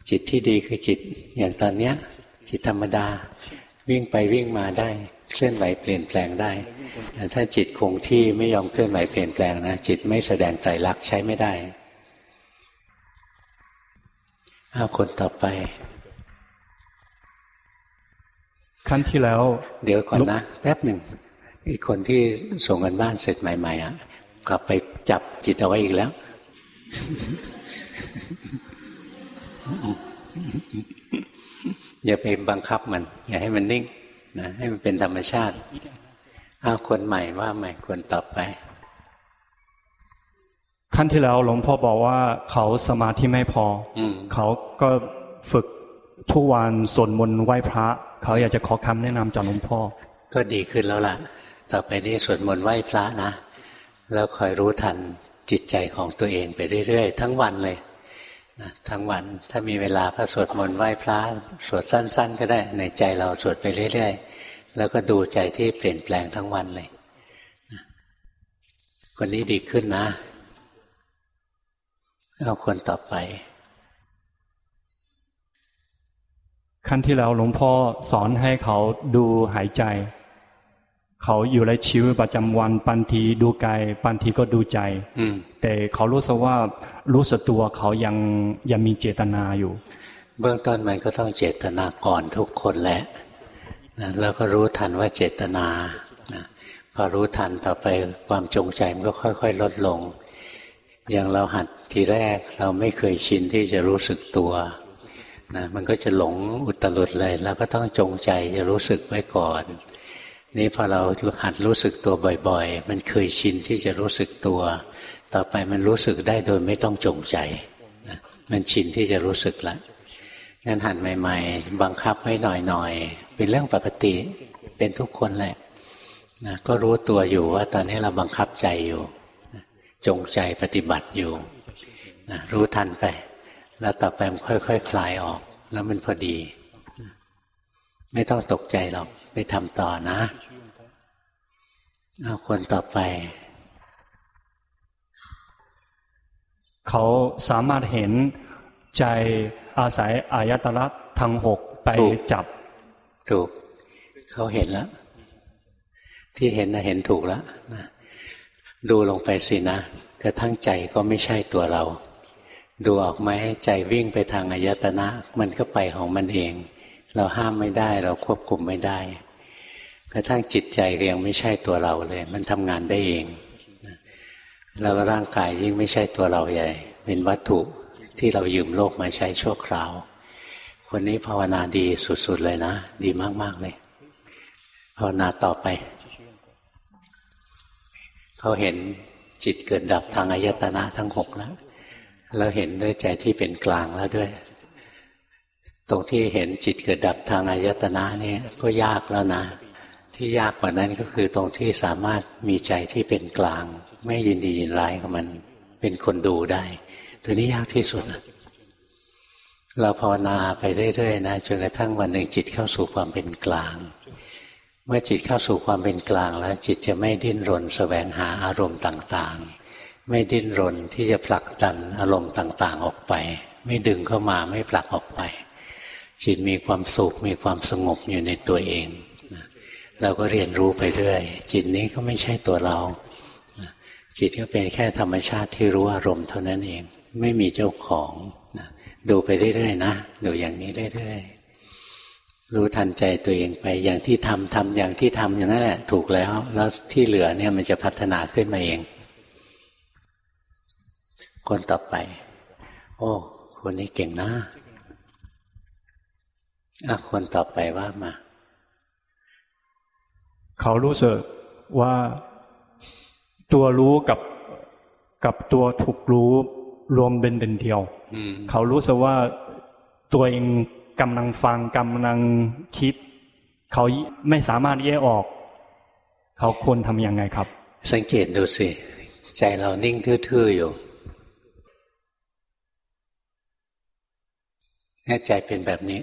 จิตที่ดีคือจิตอย่างตอนเนี้ย จิตธรรมดา วิ่งไปวิ่งมาได้ เคลื่อนไหวเปลี่ยนแปลงได้แต่ถ้าจิตคงที่ไม่ยอมเคลื่อนไหวเปลี่ยนแปลงนะจิตไม่แสดงไตรลักษณ์ใช้ไม่ได้เอาคนต่อไปขั้นที่แล้ว เดี๋ยวก่อนนะ แป๊บหนึ่งอีกคนที่ส่งกันบ้านเสร็จใหม่ ๆอะกลับไปจับจิตเอาไว้อีกแล้ว อย่าไปบังคับมัน อย่าให้มันนิ่ง นะให้มันเป็นธรรมชาติเอาคนใหม่ว่าใหม่คนต่อไป ขั้นที่แล้วหลวงพ่อบอกว่าเขาสมาธิไม่พออืเขาก็ฝึกทุกวันสวดมนต์ไหว้พระ เขาอยากจะขอคำแนะนำจากหลวงพ่อ ก็ดีขึ้นแล้วล่ะ ต่อไปนี้สวดมนต์ไหว้พระนะ แล้วคอยรู้ทันจิตใจของตัวเองไปเรื่อยๆ ทั้งวันเลยนะ ทั้งวันถ้ามีเวลาก็สวดมนต์ไหว้พระสวดสั้น ๆ ก็ได้ในใจเราสวดไปเรื่อย ๆ แล้วก็ดูใจที่เปลี่ยนแปลงทั้งวันเลยคนนี้ดีขึ้นนะ เอาคนต่อไป ขั้นที่แล้วหลวงพ่อสอนให้เขาดูหายใจ เขาอยู่ในชีวิตประจำวันบางทีดูกายบางทีก็ดูใจแต่เขารู้สึกว่ารู้สึกตัวเขายังยังมีเจตนาอยู่ เบื้องต้นมันก็ต้องเจตนาก่อนทุกคนแหละนะแล้วก็รู้ทันว่าเจตนานะพอรู้ทันต่อไปความจงใจมันก็ค่อย ๆ ลดลง อย่างเราหัดทีแรกเราไม่เคยชินที่จะรู้สึกตัวนะมันก็จะหลงอุตรุดเลย แล้วก็ต้องจงใจจะรู้สึกไว้ก่อน นี่พอเราหัดรู้สึกตัวบ่อยๆ มันเคยชินที่จะรู้สึกตัว ต่อไปมันรู้สึกได้โดยไม่ต้องจงใจนะมันชินที่จะรู้สึกละงั้นหัดใหม่ ๆ บังคับไว้หน่อยๆ เป็นเรื่องปกติเป็นทุกคนแหละนะก็รู้ตัวอยู่ว่าตอนนี้เราบังคับใจอยู่ จงใจปฏิบัติอยู่นะรู้ทันไป แล้วต่อไปมันค่อยๆคคลายออก แล้วมันพอดี ไม่ต้องตกใจหรอก ไปทำต่อนะ เอาคนต่อไป เขาสามารถเห็นใจอาศัยอายตนะทั้งหกไปจับ ถูก เขาเห็นแล้ว ที่เห็นนะเห็นถูกแล้วนะดูลงไปสินะกระทั่งใจก็ไม่ใช่ตัวเรา ดูออกไหมใจวิ่งไปทางอายตนะ มันก็ไปของมันเอง เราห้ามไม่ได้ เราควบคุมไม่ได้กระทั่งจิตใจก็ยังไม่ใช่ตัวเราเลย มันทำงานได้เองแล้วร่างกายยิ่งไม่ใช่ตัวเราใหญ่ เป็นวัตถุที่เรายืมโลกมาใช้ชั่วคราว คนนี้ภาวนาดีสุดๆเลยนะ ดีมากๆเลย ภาวนาต่อไป เขาเห็นจิตเกิดดับทางอายตนะทั้งหกแล้ว แล้วเห็นด้วยใจที่เป็นกลางแล้วด้วย ตรงที่เห็นจิตเกิดดับทางอายตนะนี่ก็ยากแล้วนะ ที่ยากกว่านั้นก็คือตรงที่สามารถมีใจที่เป็นกลาง ไม่ยินดียินร้ายกับมันเป็นคนดูได้ตัวนี้ยากที่สุดเราภาวนาไปเรื่อยๆนะจนกระทั่งวันหนึ่งจิตเข้าสู่ความเป็นกลาง เมื่อจิตเข้าสู่ความเป็นกลางแล้ว จิตจะไม่ดิ้นรนสแสวงหาอารมณ์ต่างๆ ไม่ดิ้นรนที่จะผลักดันอารมณ์ต่างๆ ออกไป ไม่ดึงเข้ามาไม่ผลักออกไป จิตมีความสุขมีความสงบอยู่ในตัวเองเราก็เรียนรู้ไปเรื่อย จิตนี้ก็ไม่ใช่ตัวเรา จิตก็เป็นแค่ธรรมชาติที่รู้อารมณ์เท่านั้นเองไม่มีเจ้าของดูไปเรื่อยๆนะดูอย่างนี้เรื่อยๆรู้ทันใจตัวเองไปอย่างที่ทำทำอย่างที่ทำอย่างนั้นแหละ ถูกแล้ว แล้วที่เหลือเนี่ยมันจะพัฒนาขึ้นมาเอง คนต่อไป โอ้ คนนี้เก่งนะ อะคนต่อไปว่ามา เขารู้สึกว่าตัวรู้กับกับตัวถูกรู้รวมเป็นเด่นเดียวเขารู้สึกว่าตัวเองกำลังฟังกำลังคิด เขาไม่สามารถแยกออก เขาควรทำยังไงครับ สังเกตดูสิ ใจเรานิ่งทื่อๆอยู่แน่ใจเป็นแบบนี้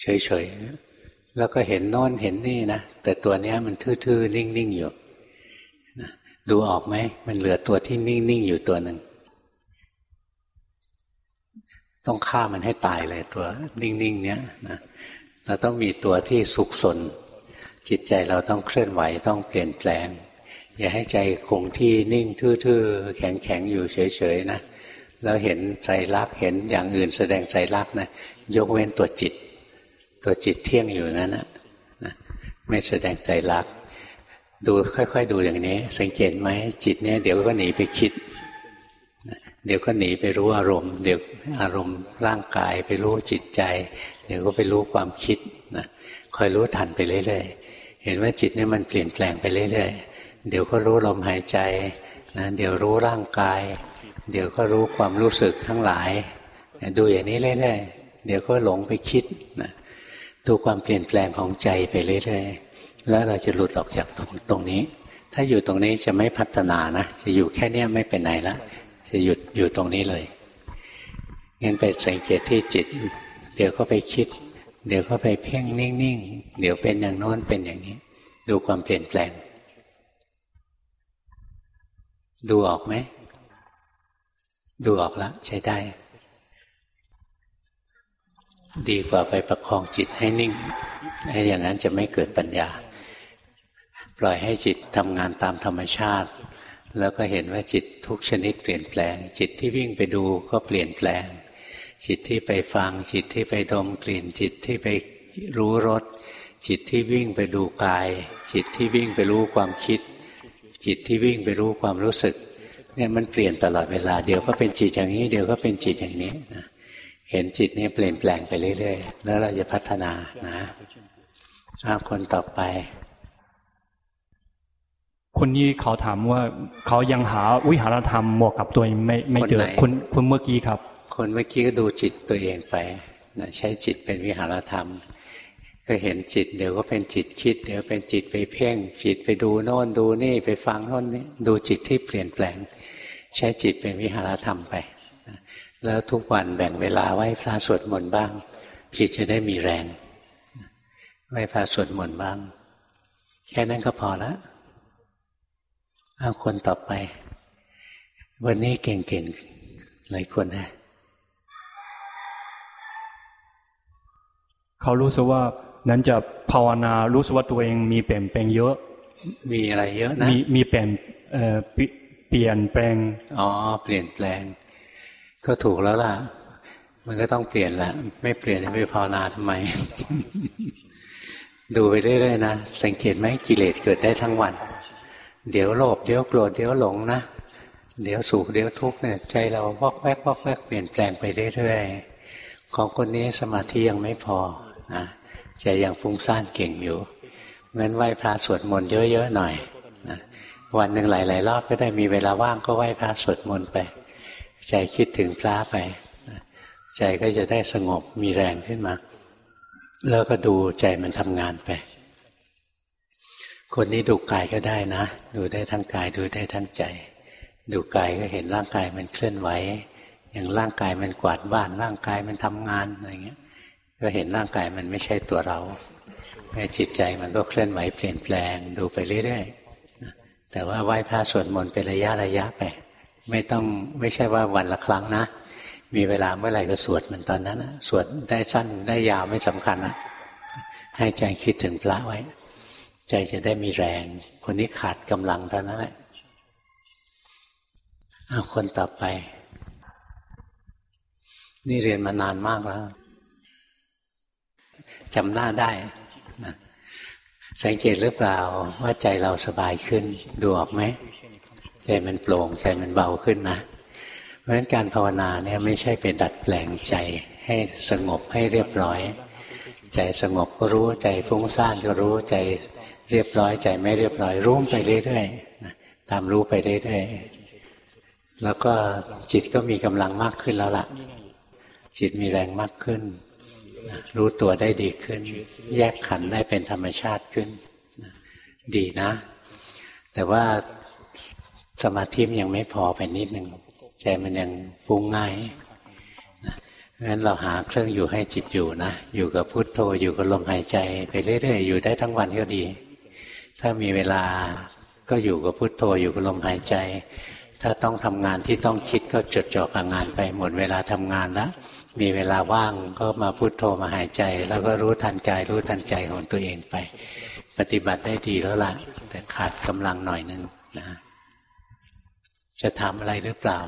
เฉยๆ แล้วก็เห็นโน้นเห็นนี่นะ แต่ตัวเนี้ยมันทื่อๆ นิ่งๆ อยู่ดูออกไหม มันเหลือตัวที่นิ่งๆ อยู่ตัวหนึ่ง ต้องฆ่ามันให้ตายเลยตัวนิ่งๆ เนี้ยนะเราต้องมีตัวที่สุขสน จิตใจเราต้องเคลื่อนไหวต้องเปลี่ยนแปลง อย่าให้ใจคงที่นิ่งทื่อๆ แข็งๆ อยู่เฉยๆ นะแล้วเห็นใจรักเห็นอย่างอื่นแสดงใจรักนะ ยกเว้นตัวจิต ตัวจิตเที่ยงอยู่นั้นนะไม่แสดงใจรัก ดูค่อยๆดูอย่างนี้ สังเกตไหมจิตเนี่ยเดี๋ยวก็หนีไปคิด เดี๋ยวก็หนีไปรู้อารมณ์ เดี๋ยวอารมณ์ร่างกายไปรู้จิตใจ เดี๋ยวก็ไปรู้ความคิดนะคอยรู้ทันไปเรื่อยๆ เห็นว่าจิตเนี่มันเปลี่ยนแปลงไปเรื่อยๆ เดี๋ยวก็รู้ลมหายใจนะเดี๋ยวรู้ร่างกาย เดี๋ยวก็รู้ความรู้สึกทั้งหลาย ดูอย่างนี้เรื่อยๆ เดี๋ยวก็หลงไปคิดนะ ดูความเปลี่ยนแปลงของใจไปเรื่อยๆแล้วเราจะหลุดออกจากตรงตรงนี้ ถ้าอยู่ตรงนี้จะไม่พัฒนานะจะอยู่แค่เนี้ยไม่เป็นไหนละจะหยุดอยู่ตรงนี้เลยงั้นไปสังเกตที่จิต เดี๋ยวก็ไปคิด เดี๋ยวก็ไปเพ่งนิ่งๆเดี๋ยวเป็นอย่างโน้นเป็นอย่างนี้ ดูความเปลี่ยนแปลง ดูออกไหมดูออกแล้วใช้ได้ ดีกว่าไปประคองจิตให้นิ่งให้อย่างนั้นจะไม่เกิดปัญญา ปล่อยให้จิตทำงานตามธรรมชาติ แล้วก็เห็นว่าจิตทุกชนิดเปลี่ยนแปลง จิตที่วิ่งไปดูก็เปลี่ยนแปลง จิตที่ไปฟัง จิตที่ไปดมกลิ่น จิตที่ไปรู้รสจิตที่วิ่งไปดูกาย จิตที่วิ่งไปรู้ความคิด จิตที่วิ่งไปรู้ความรู้สึกเนี่ยมันเปลี่ยนตลอดเวลา เดี๋ยวก็เป็นจิตอย่างนี้ เดี๋ยวก็เป็นจิตอย่างนี้นะ เห็นจิตนี่เปลี่ยนแปลงไปเรื่อยๆ แล้วเราจะพัฒนานะคนต่อไป คนนี้เขาถามว่าเขายังหาวิหารธรรมเหมาะกับตัวเองไม่ไม่เจอคนคนเมื่อกี้ครับ คนเมื่อกี้ก็ดูจิตตัวเองไปนะใช้จิตเป็นวิหารธรรม ก็เห็นจิต เดี๋ยวก็เป็นจิตคิด เดี๋ยวเป็นจิตไปเพ่ง จิตไปดูโน่นดูนี่ไปฟังโน่นนี่ดูจิตที่เปลี่ยนแปลง ใช้จิตเป็นวิหารธรรมไป แล้วทุกวันแบ่งเวลาไหว้พระสวดมนต์บ้าง จิตจะได้มีแรงไหว้พระสวดมนต์บ้าง แค่นั้นก็พอแล้วเอาคนต่อไป วันนี้เก่งๆหลายคนนะเขารู้สึกว่านั้นจะภาวนารู้สึกว่าตัวเองมีเปลี่ยนแปลงเยอะ มีอะไรเยอะนะ มีมีเปลี่ยนเอ่อเปลี่ยนแปลง อ๋อ เปลี่ยนแปลง ก็ถูกแล้วล่ะ มันก็ต้องเปลี่ยนแหละไม่เปลี่ยนจะไปภาวนาทำไม ดูไปเรื่อยๆนะสังเกตไหมกิเลสเกิดได้ทั้งวัน เดี๋ยวโลภเดี๋ยวโกรธเดี๋ยวหลงนะเดี๋ยวสุขเดี๋ยวทุกข์เนี่ยใจเราวอกแวกวอกแวกเปลี่ยนแปลงไปเรื่อยๆของคนนี้สมาธิยังไม่พอนะใจยังฟุ้งซ่านเก่งอยู่งั้นไหว้พระสวดมนต์เยอะๆหน่อยนะวันหนึ่งหลายๆรอบก็ได้มีเวลาว่างก็ไหว้พระสวดมนต์ไป ใจคิดถึงพระไป ใจก็จะได้สงบมีแรงขึ้นมา แล้วก็ดูใจมันทำงานไป คนนี้ดูกายก็ได้นะ ดูได้ทั้งกายดูได้ทั้งใจ ดูกายก็เห็นร่างกายมันเคลื่อนไหว อย่างร่างกายมันกวาดบ้านร่างกายมันทำงานอะไรเงี้ย ก็เห็นร่างกายมันไม่ใช่ตัวเราแม่จิตใจมันก็เคลื่อนไหวเปลี่ยนแปลงดูไปเรื่อยๆแต่ว่าไหว้พระสวดมนต์เป็นระยะระยะไป ไม่ต้องไม่ใช่ว่าวันละครั้งนะ มีเวลาเมื่อไหร่ก็สวดมันตอนนั้นนะสวดได้สั้นได้ยาวไม่สำคัญนะให้ใจคิดถึงพระไว้ ใจจะได้มีแรง คนนี้ขาดกำลังเท่านั้นแหละอาคนต่อไป นี่เรียนมานานมากแล้วจำหน้าได้นะสังเกตหรือเปล่าว่าใจเราสบายขึ้นดูออกไหม ใจมันโปร่งใจมันเบาขึ้นนะ เพราะฉะนั้นการภาวนาเนี่ยไม่ใช่เป็นดัดแปลงใจให้สงบให้เรียบร้อย ใจสงบก็รู้ใจฟุ้งซ่านก็รู้ใจเรียบร้อย ใจไม่เรียบร้อยรู้ไปเรื่อยๆตามรู้ไปเรื่อยๆแล้วก็จิตก็มีกำลังมากขึ้นแล้วล่ะ จิตมีแรงมากขึ้น รู้ตัวได้ดีขึ้น แยกขันได้เป็นธรรมชาติขึ้น ดีนะ แต่ว่า สมาธิมันยังไม่พอไปนิดหนึ่งใจมันยังฟุ้งง่ายงั้นเราหาเครื่องอยู่ให้จิตอยู่นะ อยู่กับพุทโธอยู่กับลมหายใจ ไปเรื่อยๆ อยู่ได้ทั้งวันก็ดี ถ้ามีเวลาก็อยู่กับพุทโธอยู่กับลมหายใจ ถ้าต้องทำงานที่ต้องคิดก็จดจ่อกับงานไปหมดเวลาทำงานแล้วมีเวลาว่างก็มาพุโทโธมาหายใจ แล้วก็รู้ทันใจรู้ทันใจของตัวเองไป ปฏิบัติได้ดีแล้วล่ะแต่ขาดกำลังหน่อยนึงนะ จะทำอะไรหรือเปล่า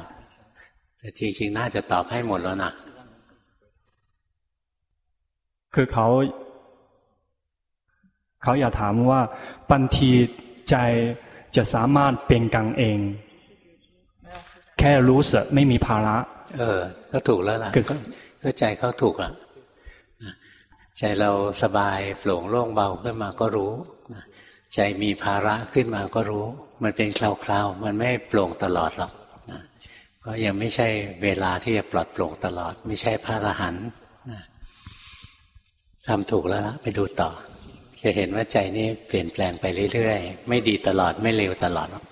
แต่จริงๆ น่าจะตอบให้หมดแล้วนะคือเขา เขาอยากถามว่าบางทีใจจะสามารถเปลี่ยนกังเอง แค่รู้สึกไม่มีภาระ เออ ก็ถูกแล้วล่ะก็ใจเขาถูกอะใจเราสบายโปร่งโล่งเบาขึ้นมาก็รู้ ใจมีภาระขึ้นมาก็รู้ มันเป็นคราวๆ มันไม่โปร่งตลอดหรอกก็ยังไม่ใช่เวลาที่จะปลอดโปร่งตลอด ไม่ใช่พระอรหันต์ทำถูกแล้วละไปดูต่อ จะเห็นว่าใจนี้เปลี่ยนแปลงไปเรื่อยๆ ไม่ดีตลอดไม่เร็วตลอดหรอก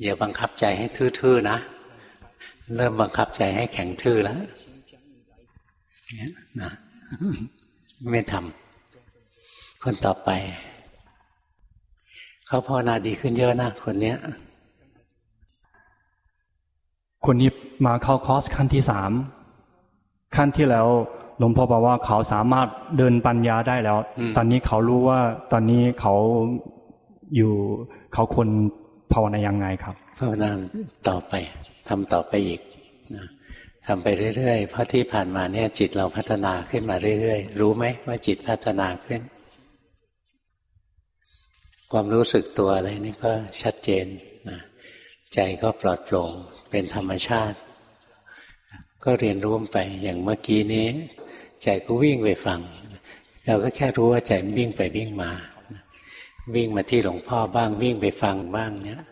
อย่าบังคับใจให้ทื่อๆนะ เริ่มบังคับใจให้แข็งทื่อแล้วนะไม่ทำ คนต่อไป เขาภาวนาดีขึ้นเยอะนะคนเนี้ย คนนี้มาเข้าคอร์สขั้นที่สามขั้นที่แล้วหลวงพ่อบอกว่าเขาสามารถเดินปัญญาได้แล้ว ตอนนี้เขารู้ว่าตอนนี้เขาอยู่เขาคนภาวนายังไงครับภาวนาต่อไปทำต่อไปอีกนะทำไปเรื่อยๆเพราะที่ผ่านมาเนี่ยจิตเราพัฒนาขึ้นมาเรื่อยๆ รู้ไหมว่าจิตพัฒนาขึ้น ความรู้สึกตัวอะไรนี่ก็ชัดเจนนะใจก็ปลอดโปร่งเป็นธรรมชาติ ก็เรียนรู้ไปอย่างเมื่อกี้นี้ ใจก็วิ่งไปฟัง เราก็แค่รู้ว่าใจมันวิ่งไปวิ่งมา วิ่งมาที่หลวงพ่อบ้างวิ่งไปฟังบ้างเนี่ย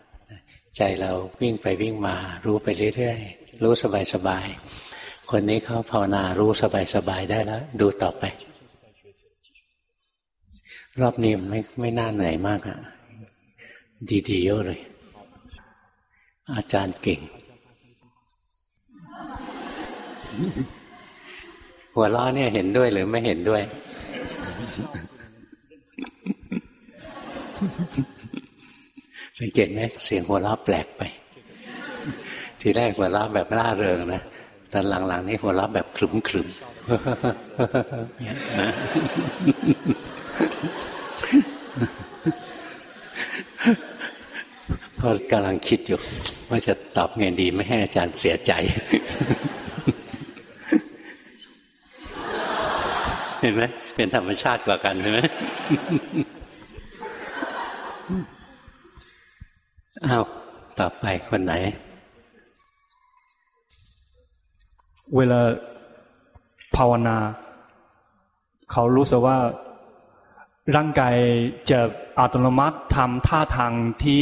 ใจเราวิ่งไปวิ่งมา รู้ไปเรื่อยๆ รู้สบายๆคนนี้เขาภาวนารู้สบายๆได้แล้ว ดูต่อไป รอบนี้ไม่ไม่น่าเหนื่อยมากอะดีๆเยอะเลย อาจารย์เก่ง หัวล้อเนี่ยเห็นด้วยหรือไม่เห็นด้วย สังเกตไหมเสียงหัวเราะแปลกไป ทีแรกหัวเราะแบบร่าเริงนะตอนหลังๆนี่หัวเราะแบบขรึมข รึมพอกำลังคิดอยู่ ว่าจะตอบไงดีไม่ให้อาจารย์เสียใจ เห็นไหมเป็นธรรมชาติกว่ากันใช่ไหมอ้าวต่อไปคนไหน เวลาภาวนา เขารู้สึกว่า ร่างกายจะอัตโนมัติทำท่าทางที่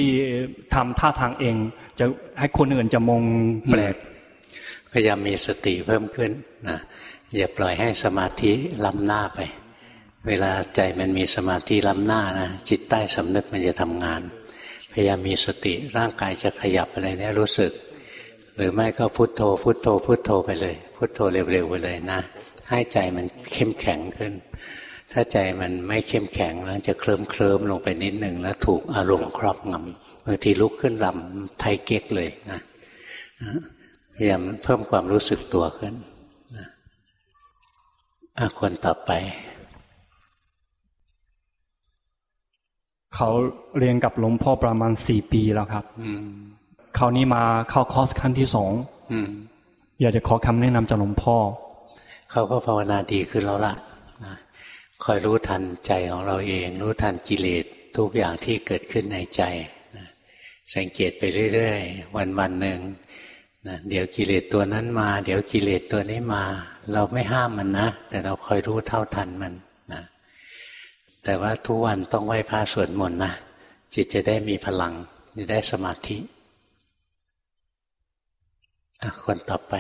ทำท่าทางเอง จะให้คนอื่นจะมองแปลกพยายามมีสติเพิ่มขึ้นนะอย่าปล่อยให้สมาธิล้ำหน้าไป เวลาใจมันมีสมาธิล้ำหน้านะจิตใต้สำนึกมันจะทำงาน พยายามมีสติร่างกายจะขยับอะไรเนี่ยรู้สึก หรือไม่ก็พุโทโธ พุโทโธ พุโทโธไปเลย พุโทโธเร็วๆไปเลยนะ ให้ใจมันเข้มแข็งขึ้น ถ้าใจมันไม่เข้มแข็งแล้วจะเคลิ้มเคลิมลงไปนิดหนึ่งแล้วถูกอารมณ์ครอบงำบางทีลุกขึ้นลำไทยเก๊กเลยนะพพยายามเพิ่มความรู้สึกตัวขึ้นนะคนต่อไป เขาเรียนกับหลวงพ่อประมาณสี่ปีแล้วครับคราวนี้มาเข้าคอร์สขั้นที่สองอยากจะขอคำแนะนำจากหลวงพ่อ เขาก็ภาวนาดีขึ้นแล้วล่ะ คอยรู้ทันใจของเราเอง รู้ทันกิเลสทุกอย่างที่เกิดขึ้นในใจสังเกตไปเรื่อยๆ วันวันหนึ่งนะเดี๋ยวกิเลสตัวนั้นมา เดี๋ยวกิเลสตัวนี้มา เราไม่ห้ามมันนะ แต่เราคอยรู้เท่าทันมันนะแต่ว่าทุกวันต้องไหว้พระสวดมนต์นะจิตจะได้มีพลังจะได้สมาธิคนต่อไป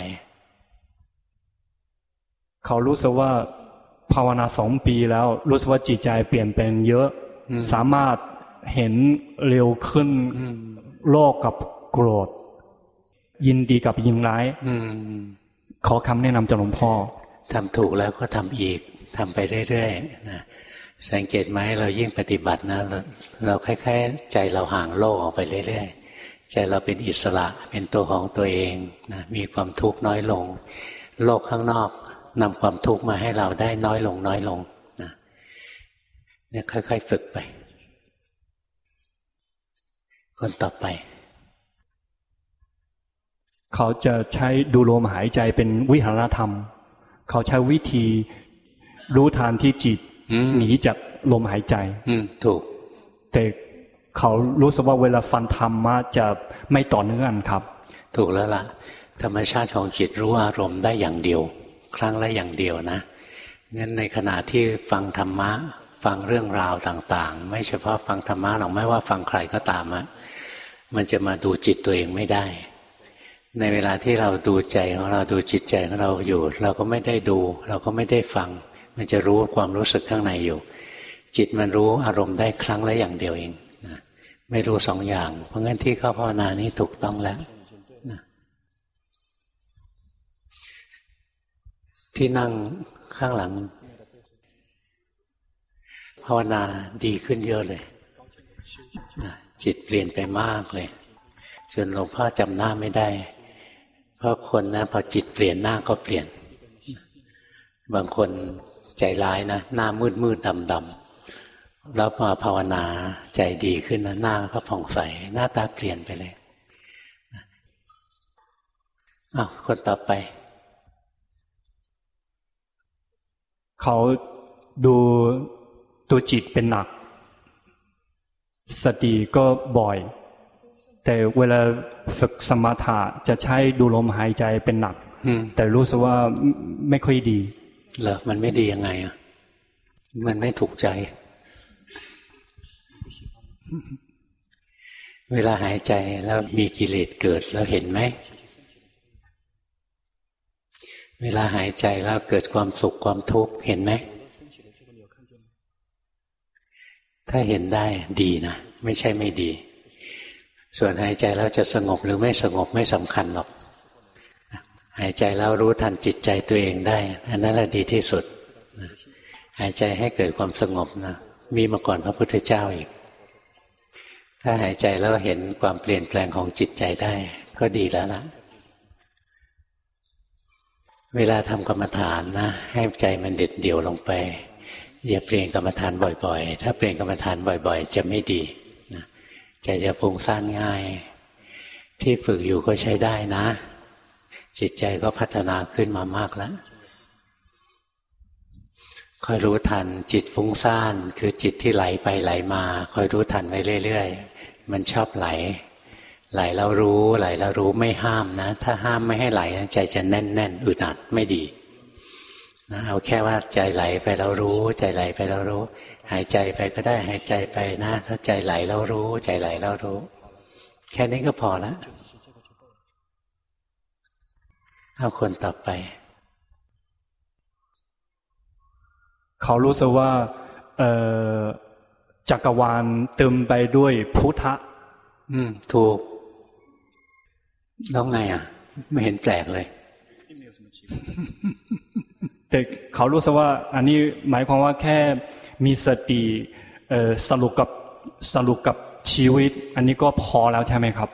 เขารู้สึกว่า ภาวนาสองปีแล้วรู้สึกว่าจิตใจเปลี่ยนเป็นเยอะ สามารถเห็นเร็วขึ้นโลกกับโกรธ ยินดีกับยินร้ายขอคำแนะนำจากหลวงพ่อทำถูกแล้วก็ทำอีกทำไปเรื่อยๆนะสังเกตไหมเรายิ่งปฏิบัตินะเราเราคล้ายๆ ใจเราห่างโลกออกไปเรื่อยๆ ใจเราเป็นอิสระเป็นตัวของตัวเองนะมีความทุกข์น้อยลง โลกข้างนอก นำความทุกข์มาให้เราได้น้อยลง น้อยลงนะเนี่ยค่อย ๆ ฝึกไป คนต่อไป เขาจะใช้ดูลมหายใจเป็นวิหารธรรม เขาใช้วิธีรู้ทานที่จิตหนีจากลมหายใจอืมถูก แต่เขารู้สึกว่าเวลาฟันธรรมะจะไม่ต่อเนื่องครับ ถูกแล้วล่ะ ธรรมชาติของจิตรู้อารมณ์ได้อย่างเดียว ครั้งละอย่างเดียวนะงั้นในขณะที่ฟังธรรมะ ฟังเรื่องราวต่าง ๆ ไม่เฉพาะฟังธรรมะหรอกไม่ว่าฟังใครก็ตามอะมันจะมาดูจิตตัวเองไม่ได้ ในเวลาที่เราดูใจของเราดูจิตใจของเราอยู่ เราก็ไม่ได้ดู เราก็ไม่ได้ฟัง มันจะรู้ความรู้สึกข้างในอยู่ จิตมันรู้อารมณ์ได้ครั้งละอย่างเดียวเองไม่รู้สองอย่าง เพราะงั้นที่เข้าภาวนานี้ถูกต้องแล้ว ที่นั่งข้างหลัง ภาวนาดีขึ้นเยอะเลยจิตเปลี่ยนไปมากเลยจนหลวงพ่อจำหน้าไม่ได้ เพราะคนนะพอจิตเปลี่ยนหน้าก็เปลี่ยน บางคนใจร้ายนะหน้ามืดมืดดำดำแล้วพอภาวนาใจดีขึ้นนะหน้าก็ผ่องใส หน้าตาเปลี่ยนไปเลยอ้าวคนต่อไป เขาดูตัวจิตเป็นหนัก สติก็บ่อย แต่เวลาฝึกสมถะจะใช้ดูลมหายใจเป็นหนักแต่รู้สึกว่าไม่ค่อยดีเหรอมันไม่ดียังไงอะมันไม่ถูกใจ เวลาหายใจแล้วมีกิเลสเกิดแล้วเห็นไหม เวลาหายใจแล้วเกิดความสุขความทุกข์เห็นไหม ถ้าเห็นได้ดีนะ ไม่ใช่ไม่ดี ส่วนหายใจแล้วจะสงบหรือไม่สงบไม่สำคัญหรอก หายใจแล้วรู้ทันจิตใจตัวเองได้ อันนั้นแหละดีที่สุด หายใจให้เกิดความสงบนะ มีมาก่อนพระพุทธเจ้าอีก ถ้าหายใจแล้วเห็นความเปลี่ยนแปลงของจิตใจได้ ก็ดีแล้วนะ เวลาทำกรรมฐานนะให้ใจมันเด็ดเดี่ยวลงไป อย่าเปลี่ยนกรรมฐานบ่อยๆ ถ้าเปลี่ยนกรรมฐานบ่อย ๆ จะไม่ดีนะใจจะฟุ้งซ่านง่าย ที่ฝึกอยู่ก็ใช้ได้นะ จิตใจก็พัฒนาขึ้นมามากแล้วคอยรู้ทันจิตฟุ้งซ่าน คือจิตที่ไหลไปไหลมา คอยรู้ทันไว้เรื่อย ๆ มันชอบไหล ไหลแล้วรู้ไหลแล้วรู้ไม่ห้ามนะ ถ้าห้ามไม่ให้ไหลใจจะแน่นๆอึดอัดไม่ดีนะเอาแค่ว่าใจไหลไปเรารู้ ใจไหลไปเรารู้ หายใจไปก็ได้หายใจไปนะถ้าใจไหลเรารู้ ใจไหลเรารู้ แค่นี้ก็พอแล้วเอาคนต่อไป เขารู้สึกว่าจักรวาลเติมไปด้วยพุทธะ อืม ถูก แล้วไงอะ ไม่เห็นแปลกเลย แต่เขารู้สึกว่า อันนี้หมายความว่าแค่มีสติสรุปกับสรุปกับชีวิต อันนี้ก็พอแล้วใช่ไหมครับ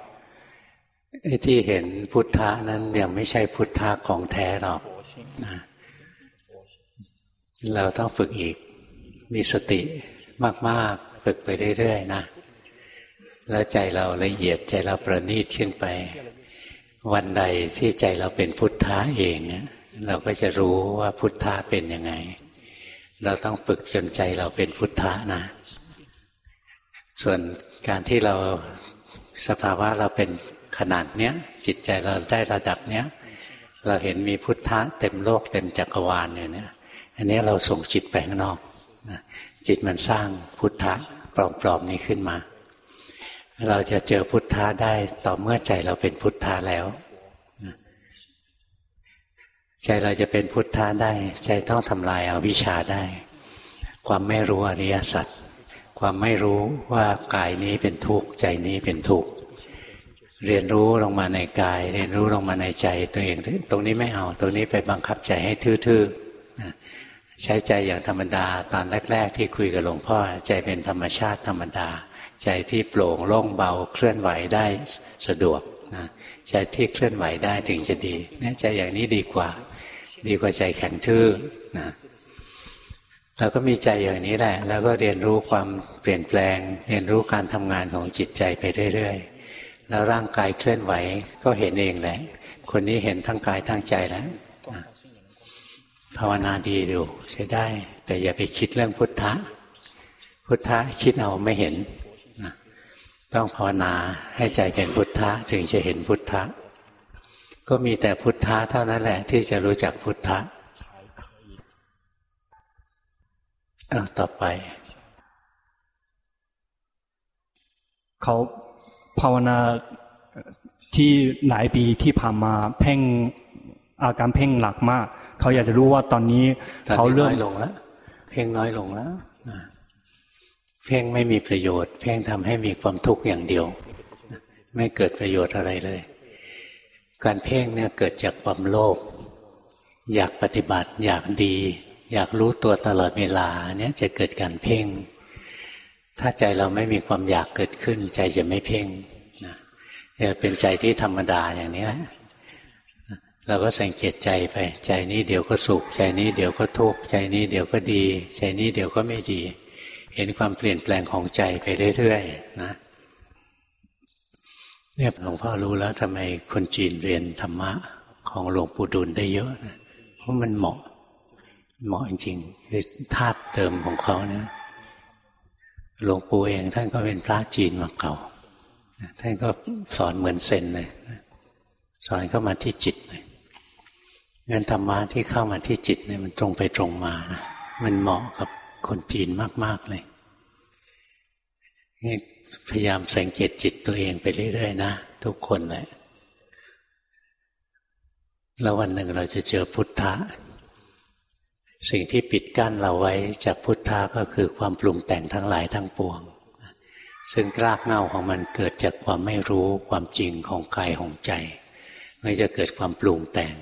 ไอ้ที่เห็นพุทธะนั้นยังไม่ใช่พุทธะของแท้หรอกนะเราต้องฝึกอีก มีสติมากๆ ฝึกไปเรื่อยๆนะ แล้วใจเราละเอียดใจเราประณีตขึ้นไป วันใดที่ใจเราเป็นพุทธะเองเนี่ยเราก็จะรู้ว่าพุทธะเป็นยังไง เราต้องฝึกจนใจเราเป็นพุทธะนะ ส่วนการที่เราสภาวะเราเป็นขนาดเนี้ยจิตใจเราได้ระดับเนี้ยเราเห็นมีพุทธะเต็มโลกเต็มจักรวาลอยู่เนี่ย อันนี้เราส่งจิตไปข้างนอกจิตมันสร้างพุทธะปลอมๆนี้ขึ้นมา เราจะเจอพุทธะได้ต่อเมื่อใจเราเป็นพุทธะแล้วใจเราจะเป็นพุทธะได้ ใจต้องทำลายอาวิชชาได้ ความไม่รู้อริยสัจความไม่รู้ว่ากายนี้เป็นทุกข์ใจนี้เป็นทุกข์เรียนรู้ลงมาในกาย เรียนรู้ลงมาในใจตัวเอง ตรงนี้ไม่เอาตรงนี้ไปบังคับใจให้ทื่อๆใช้ใจอย่างธรรมดา ตอนแรก ๆ ที่คุยกับหลวงพ่อใจเป็นธรรมชาติธรรมดา ใจที่โปร่งโล่งเบาเคลื่อนไหวได้สะดวกนะใจที่เคลื่อนไหวได้ถึงจะดีเนี่ยใจอย่างนี้ดีกว่า ดีกว่าใจแข็งทื่อนะเราก็มีใจอย่างนี้แหละ แล้วก็เรียนรู้ความเปลี่ยนแปลง เรียนรู้การทำงานของจิตใจไปเรื่อยๆแล้วร่างกายเคลื่อนไหวก็เห็นเองแหละคนนี้เห็นทั้งกายทั้งใจแล้วภาวนาดีดูใช้ได้ แต่อย่าไปคิดเรื่องพุทธะ พุทธะคิดเอาไม่เห็น ต้องภาวนาให้ใจเป็นพุทธะถึงจะเห็นพุทธะ ก็มีแต่พุทธะเท่านั้นแหละ ที่จะรู้จักพุทธะต่อไป เขาภาวนาที่หลายปีที่ผ่านมาเพ่งอาการเพ่งหลักมาก เขาอยากจะรู้ว่าตอนนี้ เขาเริ่มน้อยลงแล้วเพ่งน้อยลงแล้ว เพ่งไม่มีประโยชน์ เพ่งทำให้มีความทุกข์อย่างเดียว ไม่เกิดประโยชน์อะไรเลย การเพ่งเนี่ยเกิดจากความโลภอยากปฏิบัติ อยากดี อยากรู้ตัวตลอดเวลาเนี่ยจะเกิดการเพ่ง ถ้าใจเราไม่มีความอยากเกิดขึ้น ใจจะไม่เพ่งนะจะเป็นใจที่ธรรมดาอย่างนี้เราก็สังเกตใจไป ใจนี้เดี๋ยวก็สุข ใจนี้เดี๋ยวก็ทุกข์ใจนี้เดี๋ยวก็ดี ใจนี้เดี๋ยวก็ไม่ดี เห็นความเปลี่ยนแปลงของใจไปเรื่อยๆนะเนี่ยหลวงพ่อรู้แล้วทำไมคนจีนเรียนธรรมะของหลวงปู่ดุลได้เยอะนะเพราะมันเหมาะ เหมาะจริงๆคือธาตุเดิมของเขาเนี่ยหลวงปู่เองท่านก็เป็นพระจีนมาเก่าท่านก็สอนเหมือนเซนเลยสอนเข้ามาที่จิตเลยเงินธรรมะที่เข้ามาที่จิตเนี่ยมันตรงไปตรงมานะมันเหมาะกับ คนจีนมาก ๆ เลยพยายามสังเกตจิตตัวเองไปเรื่อยๆนะ ทุกคนเลยแล้ววันหนึ่งเราจะเจอพุทธะ สิ่งที่ปิดกั้นเราไว้จากพุทธะก็คือความปรุงแต่งทั้งหลายทั้งปวง ซึ่งรากเงาของมันเกิดจากความไม่รู้ความจริงของกายของใจมันจะเกิดความปรุงแต่ง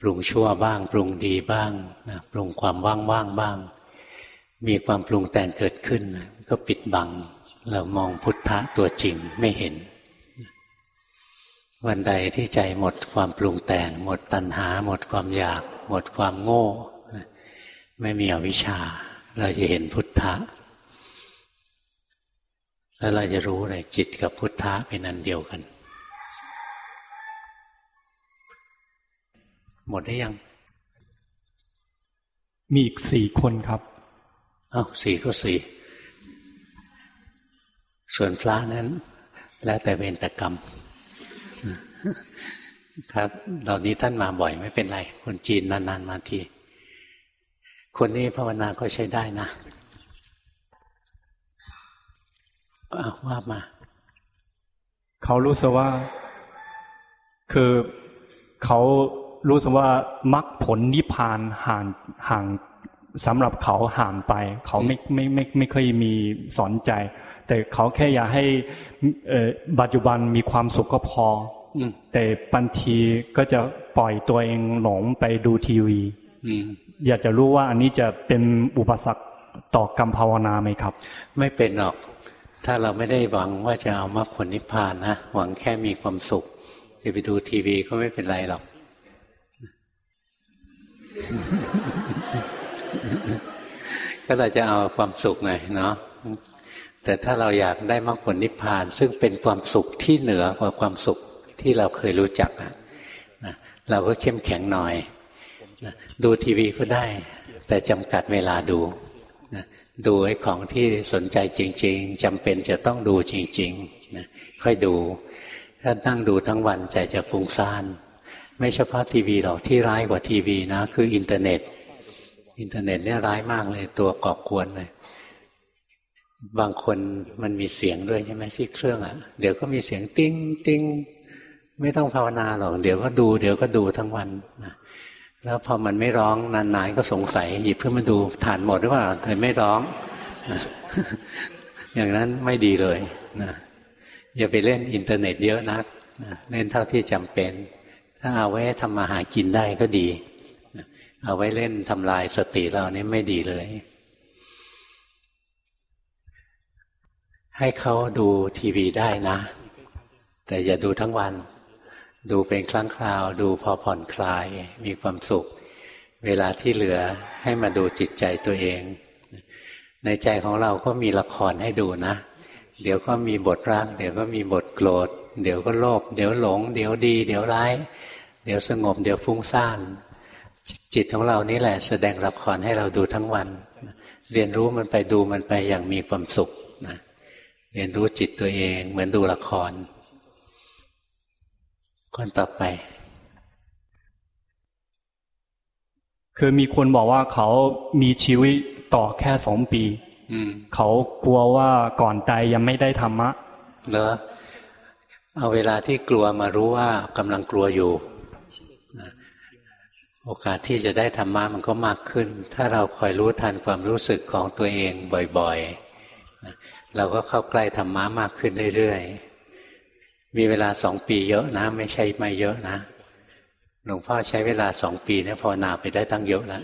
ปรุงชั่วบ้าง ปรุงดีบ้างนะปรุงความว่างว่างบ้าง มีความปรุงแต่งเกิดขึ้น ก็ปิดบัง เรามองพุทธะตัวจริงไม่เห็น วันใดที่ใจหมดความปรุงแต่ง หมดตัณหา หมดความอยาก หมดความโง่ ไม่มีอวิชชา เราจะเห็นพุทธะ แล้วเราจะรู้เลยจิตกับพุทธะเป็นอันเดียวกัน หมดได้ยัง มีอีกสี่คนครับ อ้าวสี่ก็สี่ ส่วนพระนั้น แล้วแต่เวรแต่กรรมครับเหล่านี้ท่านมาบ่อยไม่เป็นไร คนจีนนานๆมาที คนนี้ภาวนาก็ใช้ได้นะว่ามา เขารู้สึกว่า คือเขารู้สึกว่ามรรคผลนิพพานห่างห่าง สำหรับเขาห่างไป เขาไม่ไม่ไม่ไม่เคยมีสนใจ แต่เขาแค่อยากให้ปัจจุบันมีความสุขก็พอแต่บางทีก็จะปล่อยตัวเองหลงไปดูทีวีอยากจะรู้ว่าอันนี้จะเป็นอุปสรรคต่อกรรมภาวนาไหมครับ ไม่เป็นหรอก ถ้าเราไม่ได้หวังว่าจะเอามรรคผลนิพพานนะหวังแค่มีความสุขจะไปดูทีวีก็ไม่เป็นไรหรอก ก็เราจะเอาความสุขหน่อยเนาะแต่ถ้าเราอยากได้มรรคผลนิพพาน ซึ่งเป็นความสุขที่เหนือกว่าความสุขที่เราเคยรู้จักนะเราก็เข้มแข็งหน่อยนะดูทีวีก็ได้ แต่จำกัดเวลาดูนะดูไอ้ของที่สนใจจริง ๆจำเป็นจะต้องดูจริงๆนะค่อยดู ถ้านั่งดูทั้งวันใจจะฟุ้งซ่าน ไม่เฉพาะทีวีหรอกที่ร้ายกว่าทีวีนะ คืออินเทอร์เน็ต อินเทอร์เน็ตเนี่ยร้ายมากเลย ตัวก่อกวนเลย บางคนมันมีเสียงด้วยใช่ไหมที่เครื่องอ่ะ เดี๋ยวก็มีเสียงติ้งติ้งไม่ต้องภาวนาหรอก เดี๋ยวก็ดู เดี๋ยวก็ดูทั้งวันนะแล้วพอมันไม่ร้องนานๆก็สงสัย หยิบขึ้นมาดูถ่านหมดหรือเปล่าเลยไม่ร้องนะอย่างนั้นไม่ดีเลยนะอย่าไปเล่นอินเทอร์เน็ตเยอะนักนะเล่นเท่าที่จำเป็น ถ้าเอาไว้ทำมาหากินได้ก็ดี เอาไว้เล่นทำลายสติเรานี่ไม่ดีเลย ให้เขาดูทีวีได้นะ แต่อย่าดูทั้งวัน ดูเป็นครั้งคราว ดูพอผ่อนคลายมีความสุข เวลาที่เหลือให้มาดูจิตใจตัวเอง ในใจของเราก็มีละครให้ดูนะ เดี๋ยวก็มีบทรัก เดี๋ยวก็มีบทโกรธ เดี๋ยวก็โลภเดี๋ยวหลง เดี๋ยวดี เดี๋ยวร้าย เดี๋ยวสงบ เดี๋ยวฟุ้งซ่าน จิตของเรานี่แหละ แสดงละครให้เราดูทั้งวัน เรียนรู้มันไปดูมันไปอย่างมีความสุขนะเรียนรู้จิตตัวเองเหมือนดูละครคนต่อไป คือมีคนบอกว่าเขามีชีวิตต่อแค่สองปีเขากลัวว่าก่อนตายยังไม่ได้ธรรมะเหรอเอาเวลาที่กลัวมารู้ว่ากำลังกลัวอยู่ โอกาสที่จะได้ธรรมะมันก็มากขึ้น ถ้าเราคอยรู้ทันความรู้สึกของตัวเองบ่อยๆ เราก็เข้าใกล้ธรรมะมากขึ้นเรื่อยๆ มีเวลาสองปีเยอะนะ ไม่ใช่ไม่เยอะนะ หลวงพ่อใช้เวลาสองปีเนี่ยภาวนาไปได้ตั้งเยอะแล้ว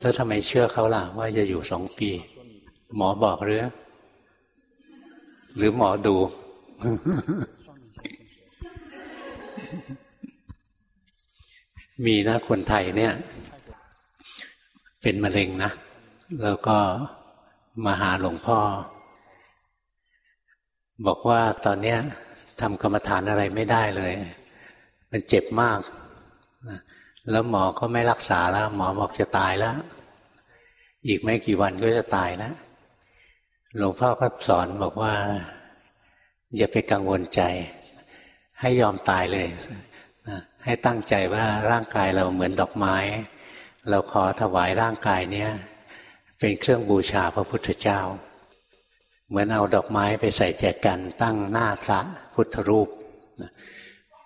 แล้วทำไมเชื่อเขาล่ะ ว่าจะอยู่สองปี หมอบอกหรือ หรือหมอดู มีนะคนไทยเนี่ย เป็นมะเร็งนะ แล้วก็มาหาหลวงพ่อ บอกว่าตอนนี้ทำกรรมฐานอะไรไม่ได้เลย มันเจ็บมาก แล้วหมอก็ไม่รักษาแล้ว หมอบอกจะตายแล้ว อีกไม่กี่วันก็จะตายแล้วหลวงพ่อก็สอนบอกว่า อย่าไปกังวลใจ ให้ยอมตายเลย ให้ตั้งใจว่าร่างกายเราเหมือนดอกไม้ เราขอถวายร่างกายเนี้ยเป็นเครื่องบูชาพระพุทธเจ้า เหมือนเอาดอกไม้ไปใส่แจกันตั้งหน้าพระพุทธรูป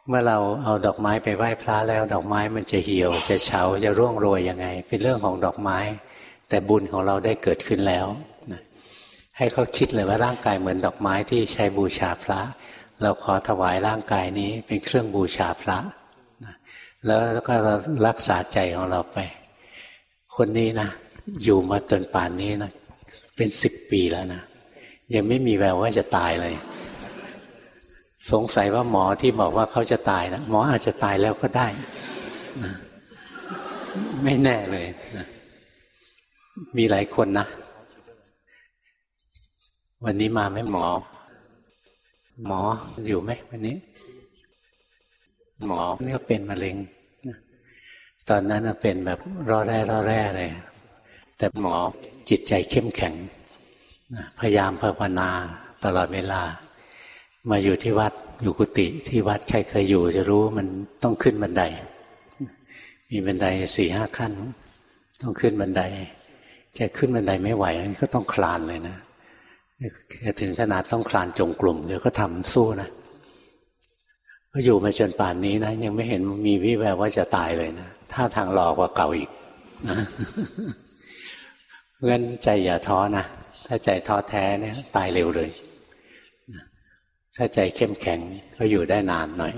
เมื่อเราเอาดอกไม้ไปไหว้พระแล้วดอกไม้มันจะเหี่ยว จะเฉาจะร่วงโรยยังไง เป็นเรื่องของดอกไม้ แต่บุญของเราได้เกิดขึ้นแล้วให้เขาคิดเลยว่าร่างกายเหมือนดอกไม้ที่ใช้บูชาพระ เราขอถวายร่างกายนี้เป็นเครื่องบูชาพระ แล้วก็รักษาใจของเราไป คนนี้นะอยู่มาจนป่านนี้นะเป็นสิบปีแล้วนะยังไม่มีแววว่าจะตายเลย สงสัยว่าหมอที่บอกว่าเขาจะตายนะหมออาจจะตายแล้วก็ได้นะไม่แน่เลยนะมีหลายคนนะ วันนี้มาไหมหมอ หมออยู่ไหมวันนี้ หมอเนี่ยเป็นมะเร็งตอนนั้นเป็นแบบรอแร่รอแร่เลยแต่หมอจิตใจเข้มแข็งพยายามภาวนาตลอดเวลา มาอยู่ที่วัดอยู่กุฏิที่วัดใครเคยอยู่จะรู้มันต้องขึ้นบันได มีบันไดสี่ห้าขั้น ต้องขึ้นบันไดแกขึ้นบันไดไม่ไหวก็ต้องคลานเลยนะแกถึงขนาดต้องคลานจงกลุ่มเดี๋ยวก็ทำสู้นะก็ อยู่มาจนป่านนี้นะยังไม่เห็นมีวิแววว่าจะตายเลยนะถ้าทางหลอกกว่าเก่าอีกนะงั้นใจอย่าท้อนะถ้าใจท้อแท้เนี่ยตายเร็วเลยถ้าใจเข้มแข็งก็อยู่ได้นานหน่อย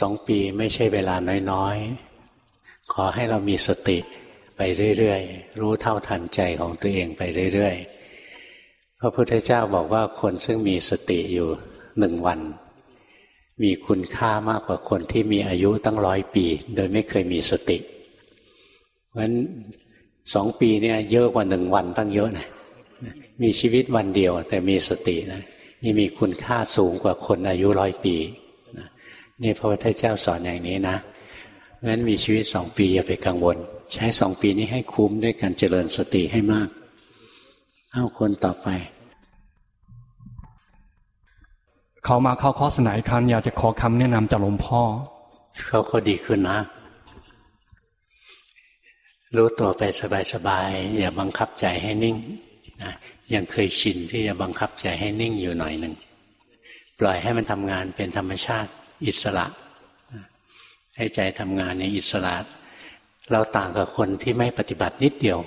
สองปีไม่ใช่เวลาน้อยๆ ขอให้เรามีสติไปเรื่อยๆ รู้เท่าทันใจของตัวเองไปเรื่อย พระพุทธเจ้าบอกว่าคนซึ่งมีสติอยู่หนึ่งวัน มีคุณค่ามากกว่าคนที่มีอายุตั้งร้อยปี โดยไม่เคยมีสติเพราะฉะนั้นสองปีเนี่ยเยอะกว่าหนึ่งวันตั้งเยอะนะมีชีวิตวันเดียว แต่มีสตินะนี่มีคุณค่าสูงกว่าคนอายุร้อยปีนี่พระพุทธเจ้าสอนอย่างนี้นะงั้นมีชีวิตสองปีอย่าไปกังวล ใช้สองปีนี้ให้คุ้มด้วยการเจริญสติให้มาก เอาคนต่อไป เขามาเข้าคอร์สไหนครั้งอยากจะขอคำแนะนำจากหลวงพ่อ เขาก็ดีขึ้นนะ รู้ตัวไปสบายๆอย่าบังคับใจให้นิ่งนะยังเคยชินที่จะบังคับใจให้นิ่งอยู่หน่อยหนึ่งปล่อยให้มันทำงานเป็นธรรมชาติอิสระ ให้ใจทำงานในอิสระ เราต่างกับคนที่ไม่ปฏิบัตินิดเดียว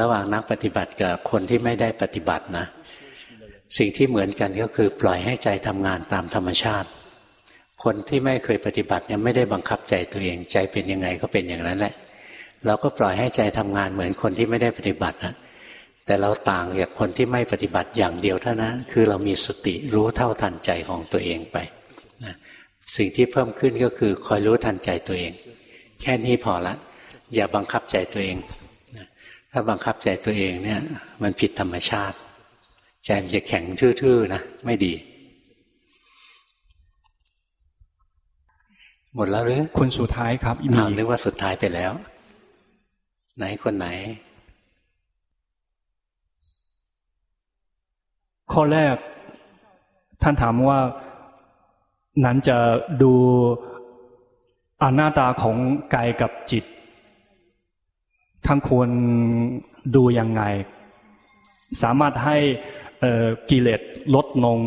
ระหว่างนักปฏิบัติกับคนที่ไม่ได้ปฏิบัตินะ สิ่งที่เหมือนกันก็คือปล่อยให้ใจทำงานตามธรรมชาติ คนที่ไม่เคยปฏิบัติยังไม่ได้บังคับใจตัวเอง ใจเป็นยังไงก็เป็นอย่างนั้นแหละ เราก็ปล่อยให้ใจทำงานเหมือนคนที่ไม่ได้ปฏิบัตินะแต่เราต่างจากคนที่ไม่ปฏิบัติอย่างเดียวเท่านั้นคือเรามีสติรู้เท่าทันใจของตัวเองไปนะสิ่งที่เพิ่มขึ้นก็คือคอยรู้ทันใจตัวเอง แค่นี้พอละ อย่าบังคับใจตัวเอง ถ้าบังคับใจตัวเองเนี่ย มันผิดธรรมชาติ ใจมันจะแข็งทื่อๆนะไม่ดี หมดแล้วหรือคนสุดท้ายครับมีนึกว่าสุดท้ายไปแล้ว ไหนคนไหน ข้อแรก ท่านถามว่านั้นจะดูอนาตาของกายกับจิต ทั้งควรดูยังไง สามารถให้กิเลสลดลง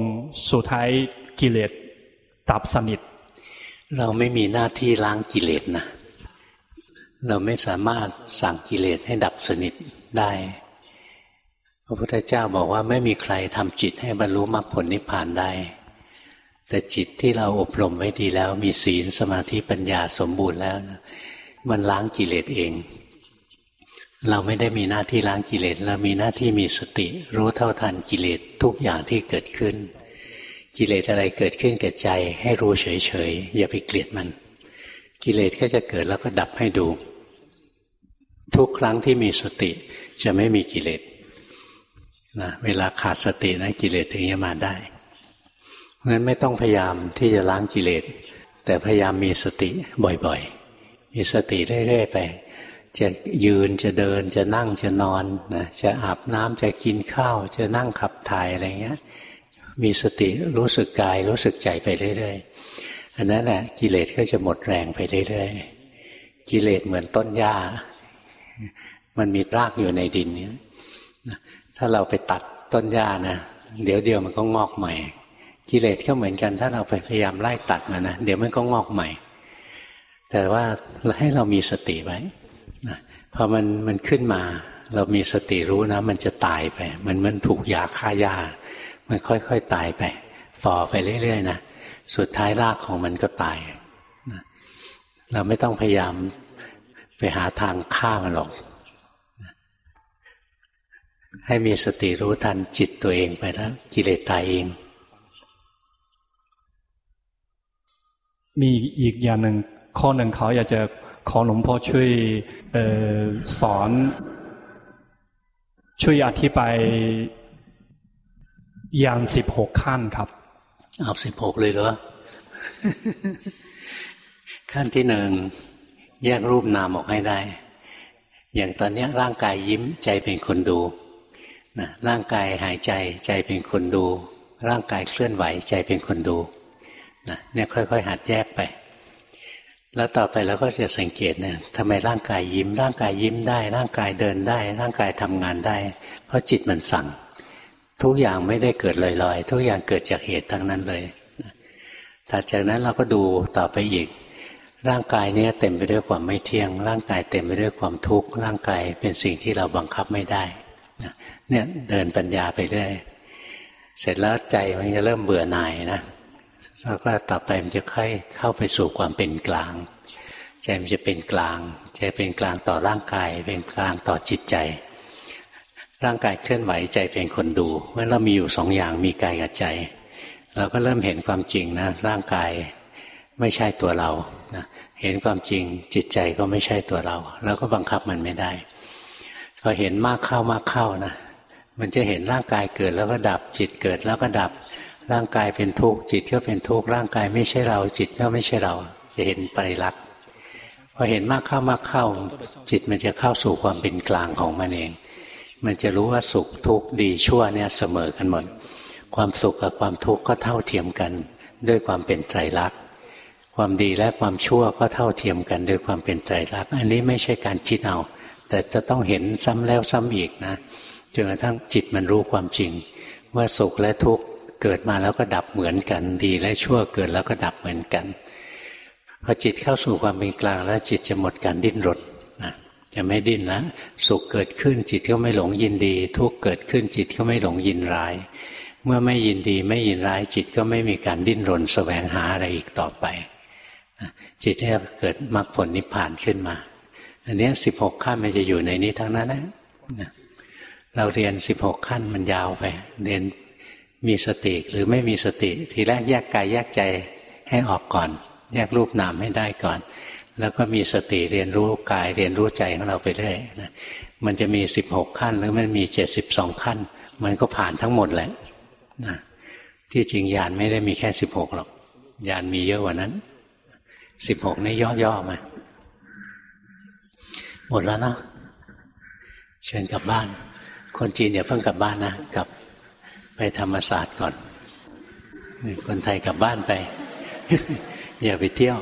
สุดท้ายกิเลสดับสนิท เราไม่มีหน้าที่ล้างกิเลสนะเราไม่สามารถสั่งกิเลสให้ดับสนิทได้ พระพุทธเจ้าบอกว่าไม่มีใครทำจิตให้บรรลุมรรคผลนิพพานได้ แต่จิตที่เราอบรมไว้ดีแล้ว มีศีลสมาธิปัญญาสมบูรณ์แล้วนะมันล้างกิเลสเอง เราไม่ได้มีหน้าที่ล้างกิเลสเรามีหน้าที่มีสติ รู้เท่าทันกิเลสทุกอย่างที่เกิดขึ้น กิเลสอะไรเกิดขึ้นแก่ใจ ให้รู้เฉยๆอย่าไปเกลียดมัน กิเลสก็จะเกิดแล้วก็ดับให้ดู ทุกครั้งที่มีสติจะไม่มีกิเลสนะเวลาขาดสตินะกิเลสถึงจะมาได้เพราะฉะนั้นไม่ต้องพยายามที่จะล้างกิเลสแต่พยายามมีสติบ่อยๆ มีสติเรื่อยๆไป จะยืนจะเดินจะนั่งจะนอนนะจะอาบน้ำจะกินข้าว จะนั่งขับถ่ายอะไรเงี้ย มีสติรู้สึกกายรู้สึกใจไปเรื่อยๆอันนั้นแหละกิเลสก็จะหมดแรงไปเรื่อยๆกิเลสเหมือนต้นหญ้า มันมีรากอยู่ในดินเนี้ยถ้าเราไปตัดต้นหญ้านะเดี๋ยวเดียวมันก็งอกใหม่ กิเลสก็เหมือนกัน ถ้าเราไปพยายามไล่ตัดมันนะเดี๋ยวมันก็งอกใหม่ แต่ว่าให้เรามีสติไว้ พอมันมันขึ้นมา เรามีสติรู้นะ มันจะตายไป มันมันถูกยาฆ่าหญ้ามันค่อยๆตายไปฝ่อไปเรื่อยๆนะสุดท้ายรากของมันก็ตายเราไม่ต้องพยายามไปหาทางฆ่ามันหรอก ให้มีสติรู้ทันจิตตัวเองไปแล้วกิเลสตายเอง มีอีกอย่างหนึ่งข้อหนึ่งเขาอยากจะ ขอหลวงพ่อช่วยออสอน ช่วยอธิบายอย่างสิบหกขั้นครับเอาสิบหกเลยเหรอ ขั้นที่หนึ่งแยกรูปนามออกให้ได้ อย่างตอนนี้ร่างกายยิ้มใจเป็นคนดูนะร่างกายหายใจใจเป็นคนดู ร่างกายเคลื่อนไหวใจเป็นคนดูนะเนี่ยค่อย ๆ หัดแยกไป แล้วต่อไปเราก็จะสังเกตเนี่ยทำไมร่างกายยิ้ม ร่างกายยิ้มได้ ร่างกายเดินได้ ร่างกายทำงานได้ เพราะจิตมันสั่ง ทุกอย่างไม่ได้เกิดลอยๆ ทุกอย่างเกิดจากเหตุทั้งนั้นเลยถัดจากนั้นเราก็ดูต่อไปอีก ร่างกายเนี้เต็มไปด้วยความไม่เที่ยง ร่างกายเต็มไปด้วยความทุกข์ร่างกายเป็นสิ่งที่เราบังคับไม่ได้เนี่ยเดินปัญญาไปเรื่อยเสร็จแล้วใจมันจะเริ่มเบื่อหน่ายนะ แล้วก็ต่อไปมันจะค่อยเข้าไปสู่ความเป็นกลาง ใจมันจะเป็นกลาง ใจเป็นกลางต่อร่างกาย เป็นกลางต่อจิตใจ ร่างกายเคลื่อนไหวใจเป็นคนดูเมื่อเรามีอยู่สองอย่างมีกายกับใจ เราก็เริ่มเห็นความจริงนะร่างกายไม่ใช่ตัวเรานะเห็นความจริงจิตใจก็ไม่ใช่ตัวเรา แล้วก็บังคับมันไม่ได้พอเห็นมากเข้ามากเข้านะมันจะเห็นร่างกายเกิดแล้วก็ดับจิตเกิดแล้วก็ดับ ร่างกายเป็นทุกข์จิตก็เป็นทุกข์ร่างกายไม่ใช่เรา จิตก็ไม่ใช่เรา จะเห็นไตรลักษณ์พอเห็นมากเข้ามากเข้า จิตมันจะเข้าสู่ความเป็นกลางของมันเอง มันจะรู้ว่าสุขทุกข์ดีชั่วเนี่ยเสมอกันหมดความสุขกับความทุกข์ก็เท่าเทียมกัน ด้วยความเป็นไตรลักษณ์ความดีและความชั่วก็เท่าเทียมกันด้วยความเป็นไตรลักษณ์อันนี้ไม่ใช่การคิดเอา แต่จะต้องเห็นซ้ำแล้วซ้ำอีกนะจนกระทั่งจิตมันรู้ความจริง ว่าสุขและทุกข์ เกิดมาแล้วก็ดับเหมือนกัน ดีและชั่วเกิดแล้วก็ดับเหมือนกันพอจิตเข้าสู่ความเป็นกลางแล้วจิตจะหมดการดิ้นรนนะจะไม่ดิ้นแล้วสุขเกิดขึ้นจิตก็ไม่หลงยินดี ทุกเกิดขึ้นจิตก็ไม่หลงยินร้าย เมื่อไม่ยินดีไม่ยินร้าย จิตก็ไม่มีการดิ้นรนสแสวงหาอะไรอีกต่อไปจิตจะเกิดมรรคผลนิพพานขึ้นมา อันนี้สิบหกขั้นมันจะอยู่ในนี้ทั้งนั้นนะเราเรียนสิบหกขั้นมันยาวไป เรียน มีสติหรือไม่มีสติ ทีแรกแยกกายแยกใจให้ออกก่อน แยกรูปนามให้ได้ก่อน แล้วก็มีสติเรียนรู้กายเรียนรู้ใจของเราไปเรื่อยนะมันจะมีสิบหกขั้นหรือมันมีเจ็ดสิบสองขั้น มันก็ผ่านทั้งหมดแหละนะที่จริงยานไม่ได้มีแค่สิบหกหรอกยานมีเยอะกว่านั้นสิบหกนี่ย่อๆมาหมดแล้วเนาะเชิญกลับบ้าน คนจีนอย่าเพิ่งกลับบ้านนะกลับ ไปธรรมศาสตร์ก่อน คนไทยกลับบ้านไป อย่าไปเที่ยว